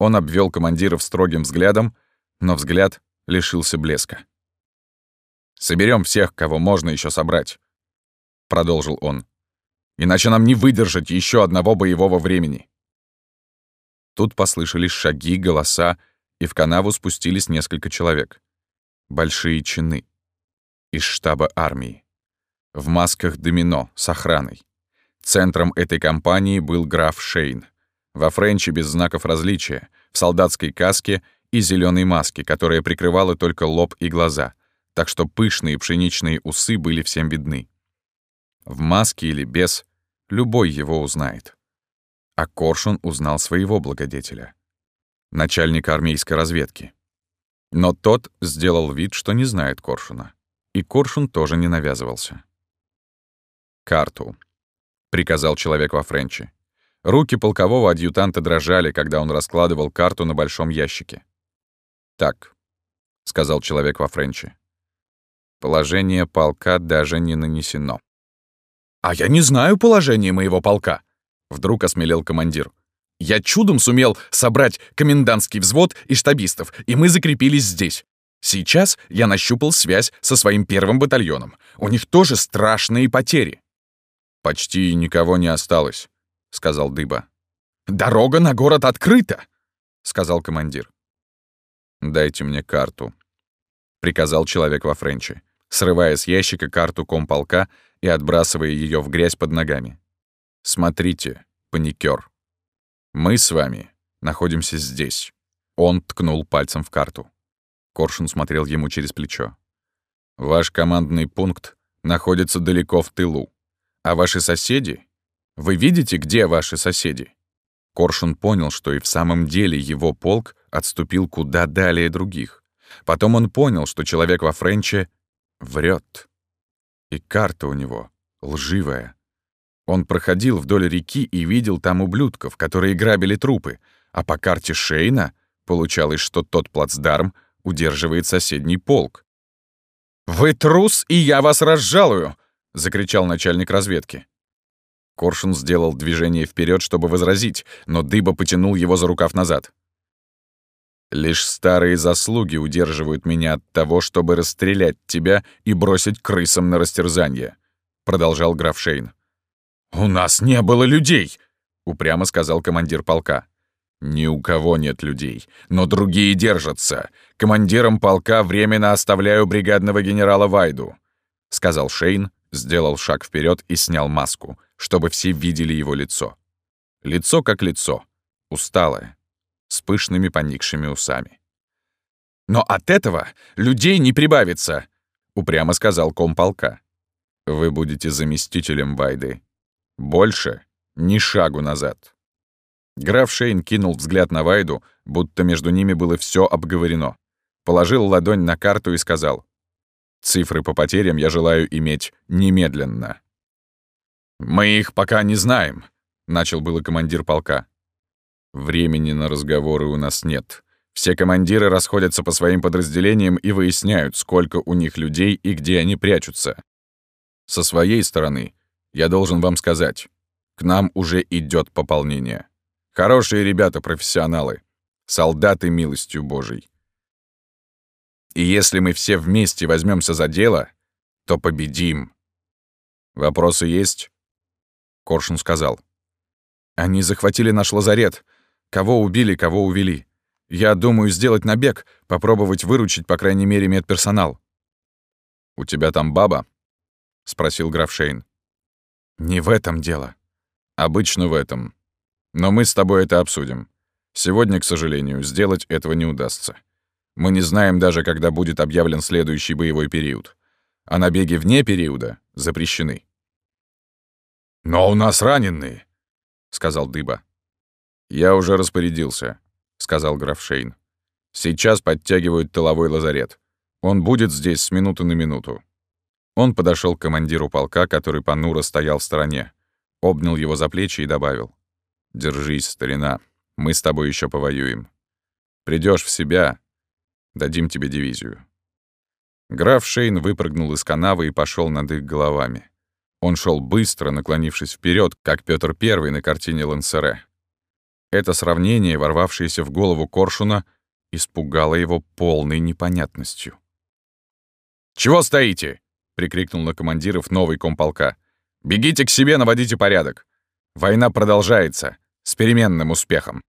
Он обвел командиров строгим взглядом, но взгляд лишился блеска. Соберем всех, кого можно еще собрать», — продолжил он. «Иначе нам не выдержать еще одного боевого времени». Тут послышались шаги, голоса, и в канаву спустились несколько человек. Большие чины из штаба армии. В масках домино с охраной. Центром этой компании был граф Шейн. Во френче без знаков различия, в солдатской каске и зеленой маске, которая прикрывала только лоб и глаза, так что пышные пшеничные усы были всем видны. В маске или без, любой его узнает. А Коршун узнал своего благодетеля. Начальника армейской разведки. Но тот сделал вид, что не знает Коршуна. И Коршун тоже не навязывался. карту», — приказал человек во Френче. Руки полкового адъютанта дрожали, когда он раскладывал карту на большом ящике. «Так», — сказал человек во Френче. «Положение полка даже не нанесено». «А я не знаю положение моего полка», — вдруг осмелел командир. «Я чудом сумел собрать комендантский взвод и штабистов, и мы закрепились здесь. Сейчас я нащупал связь со своим первым батальоном. У них тоже страшные потери». «Почти никого не осталось», — сказал Дыба. «Дорога на город открыта», — сказал командир. «Дайте мне карту», — приказал человек во Френче, срывая с ящика карту комполка и отбрасывая ее в грязь под ногами. «Смотрите, паникер. Мы с вами находимся здесь». Он ткнул пальцем в карту. Коршун смотрел ему через плечо. «Ваш командный пункт находится далеко в тылу. А ваши соседи? Вы видите, где ваши соседи?» Коршун понял, что и в самом деле его полк отступил куда далее других. Потом он понял, что человек во Френче врет. И карта у него лживая. Он проходил вдоль реки и видел там ублюдков, которые грабили трупы, а по карте Шейна получалось, что тот плацдарм удерживает соседний полк. «Вы трус, и я вас разжалую!» — закричал начальник разведки. Коршун сделал движение вперед, чтобы возразить, но Дыба потянул его за рукав назад. «Лишь старые заслуги удерживают меня от того, чтобы расстрелять тебя и бросить крысам на растерзание», — продолжал граф Шейн. «У нас не было людей», — упрямо сказал командир полка. «Ни у кого нет людей, но другие держатся. Командиром полка временно оставляю бригадного генерала Вайду», — сказал Шейн, сделал шаг вперед и снял маску, чтобы все видели его лицо. Лицо как лицо, усталое, с пышными поникшими усами. «Но от этого людей не прибавится», — упрямо сказал комполка. «Вы будете заместителем Вайды. Больше ни шагу назад». Граф Шейн кинул взгляд на Вайду, будто между ними было все обговорено. Положил ладонь на карту и сказал, «Цифры по потерям я желаю иметь немедленно». «Мы их пока не знаем», — начал было командир полка. Времени на разговоры у нас нет. Все командиры расходятся по своим подразделениям и выясняют, сколько у них людей и где они прячутся. Со своей стороны, я должен вам сказать, к нам уже идет пополнение. Хорошие ребята-профессионалы, солдаты милостью Божией. И если мы все вместе возьмемся за дело, то победим. Вопросы есть? Коршун сказал. Они захватили наш лазарет. Кого убили, кого увели. Я думаю сделать набег, попробовать выручить, по крайней мере, медперсонал. «У тебя там баба?» — спросил граф Шейн. «Не в этом дело. Обычно в этом. Но мы с тобой это обсудим. Сегодня, к сожалению, сделать этого не удастся. Мы не знаем даже, когда будет объявлен следующий боевой период. А набеги вне периода запрещены». «Но у нас раненые», — сказал Дыба. «Я уже распорядился», — сказал граф Шейн. «Сейчас подтягивают тыловой лазарет. Он будет здесь с минуты на минуту». Он подошел к командиру полка, который понуро стоял в стороне, обнял его за плечи и добавил. «Держись, старина, мы с тобой еще повоюем. Придешь в себя, дадим тебе дивизию». Граф Шейн выпрыгнул из канавы и пошел над их головами. Он шел быстро, наклонившись вперед, как Петр I на картине Лансере. Это сравнение, ворвавшееся в голову Коршуна, испугало его полной непонятностью. «Чего стоите?» — прикрикнул на командиров новый комполка. «Бегите к себе, наводите порядок. Война продолжается, с переменным успехом».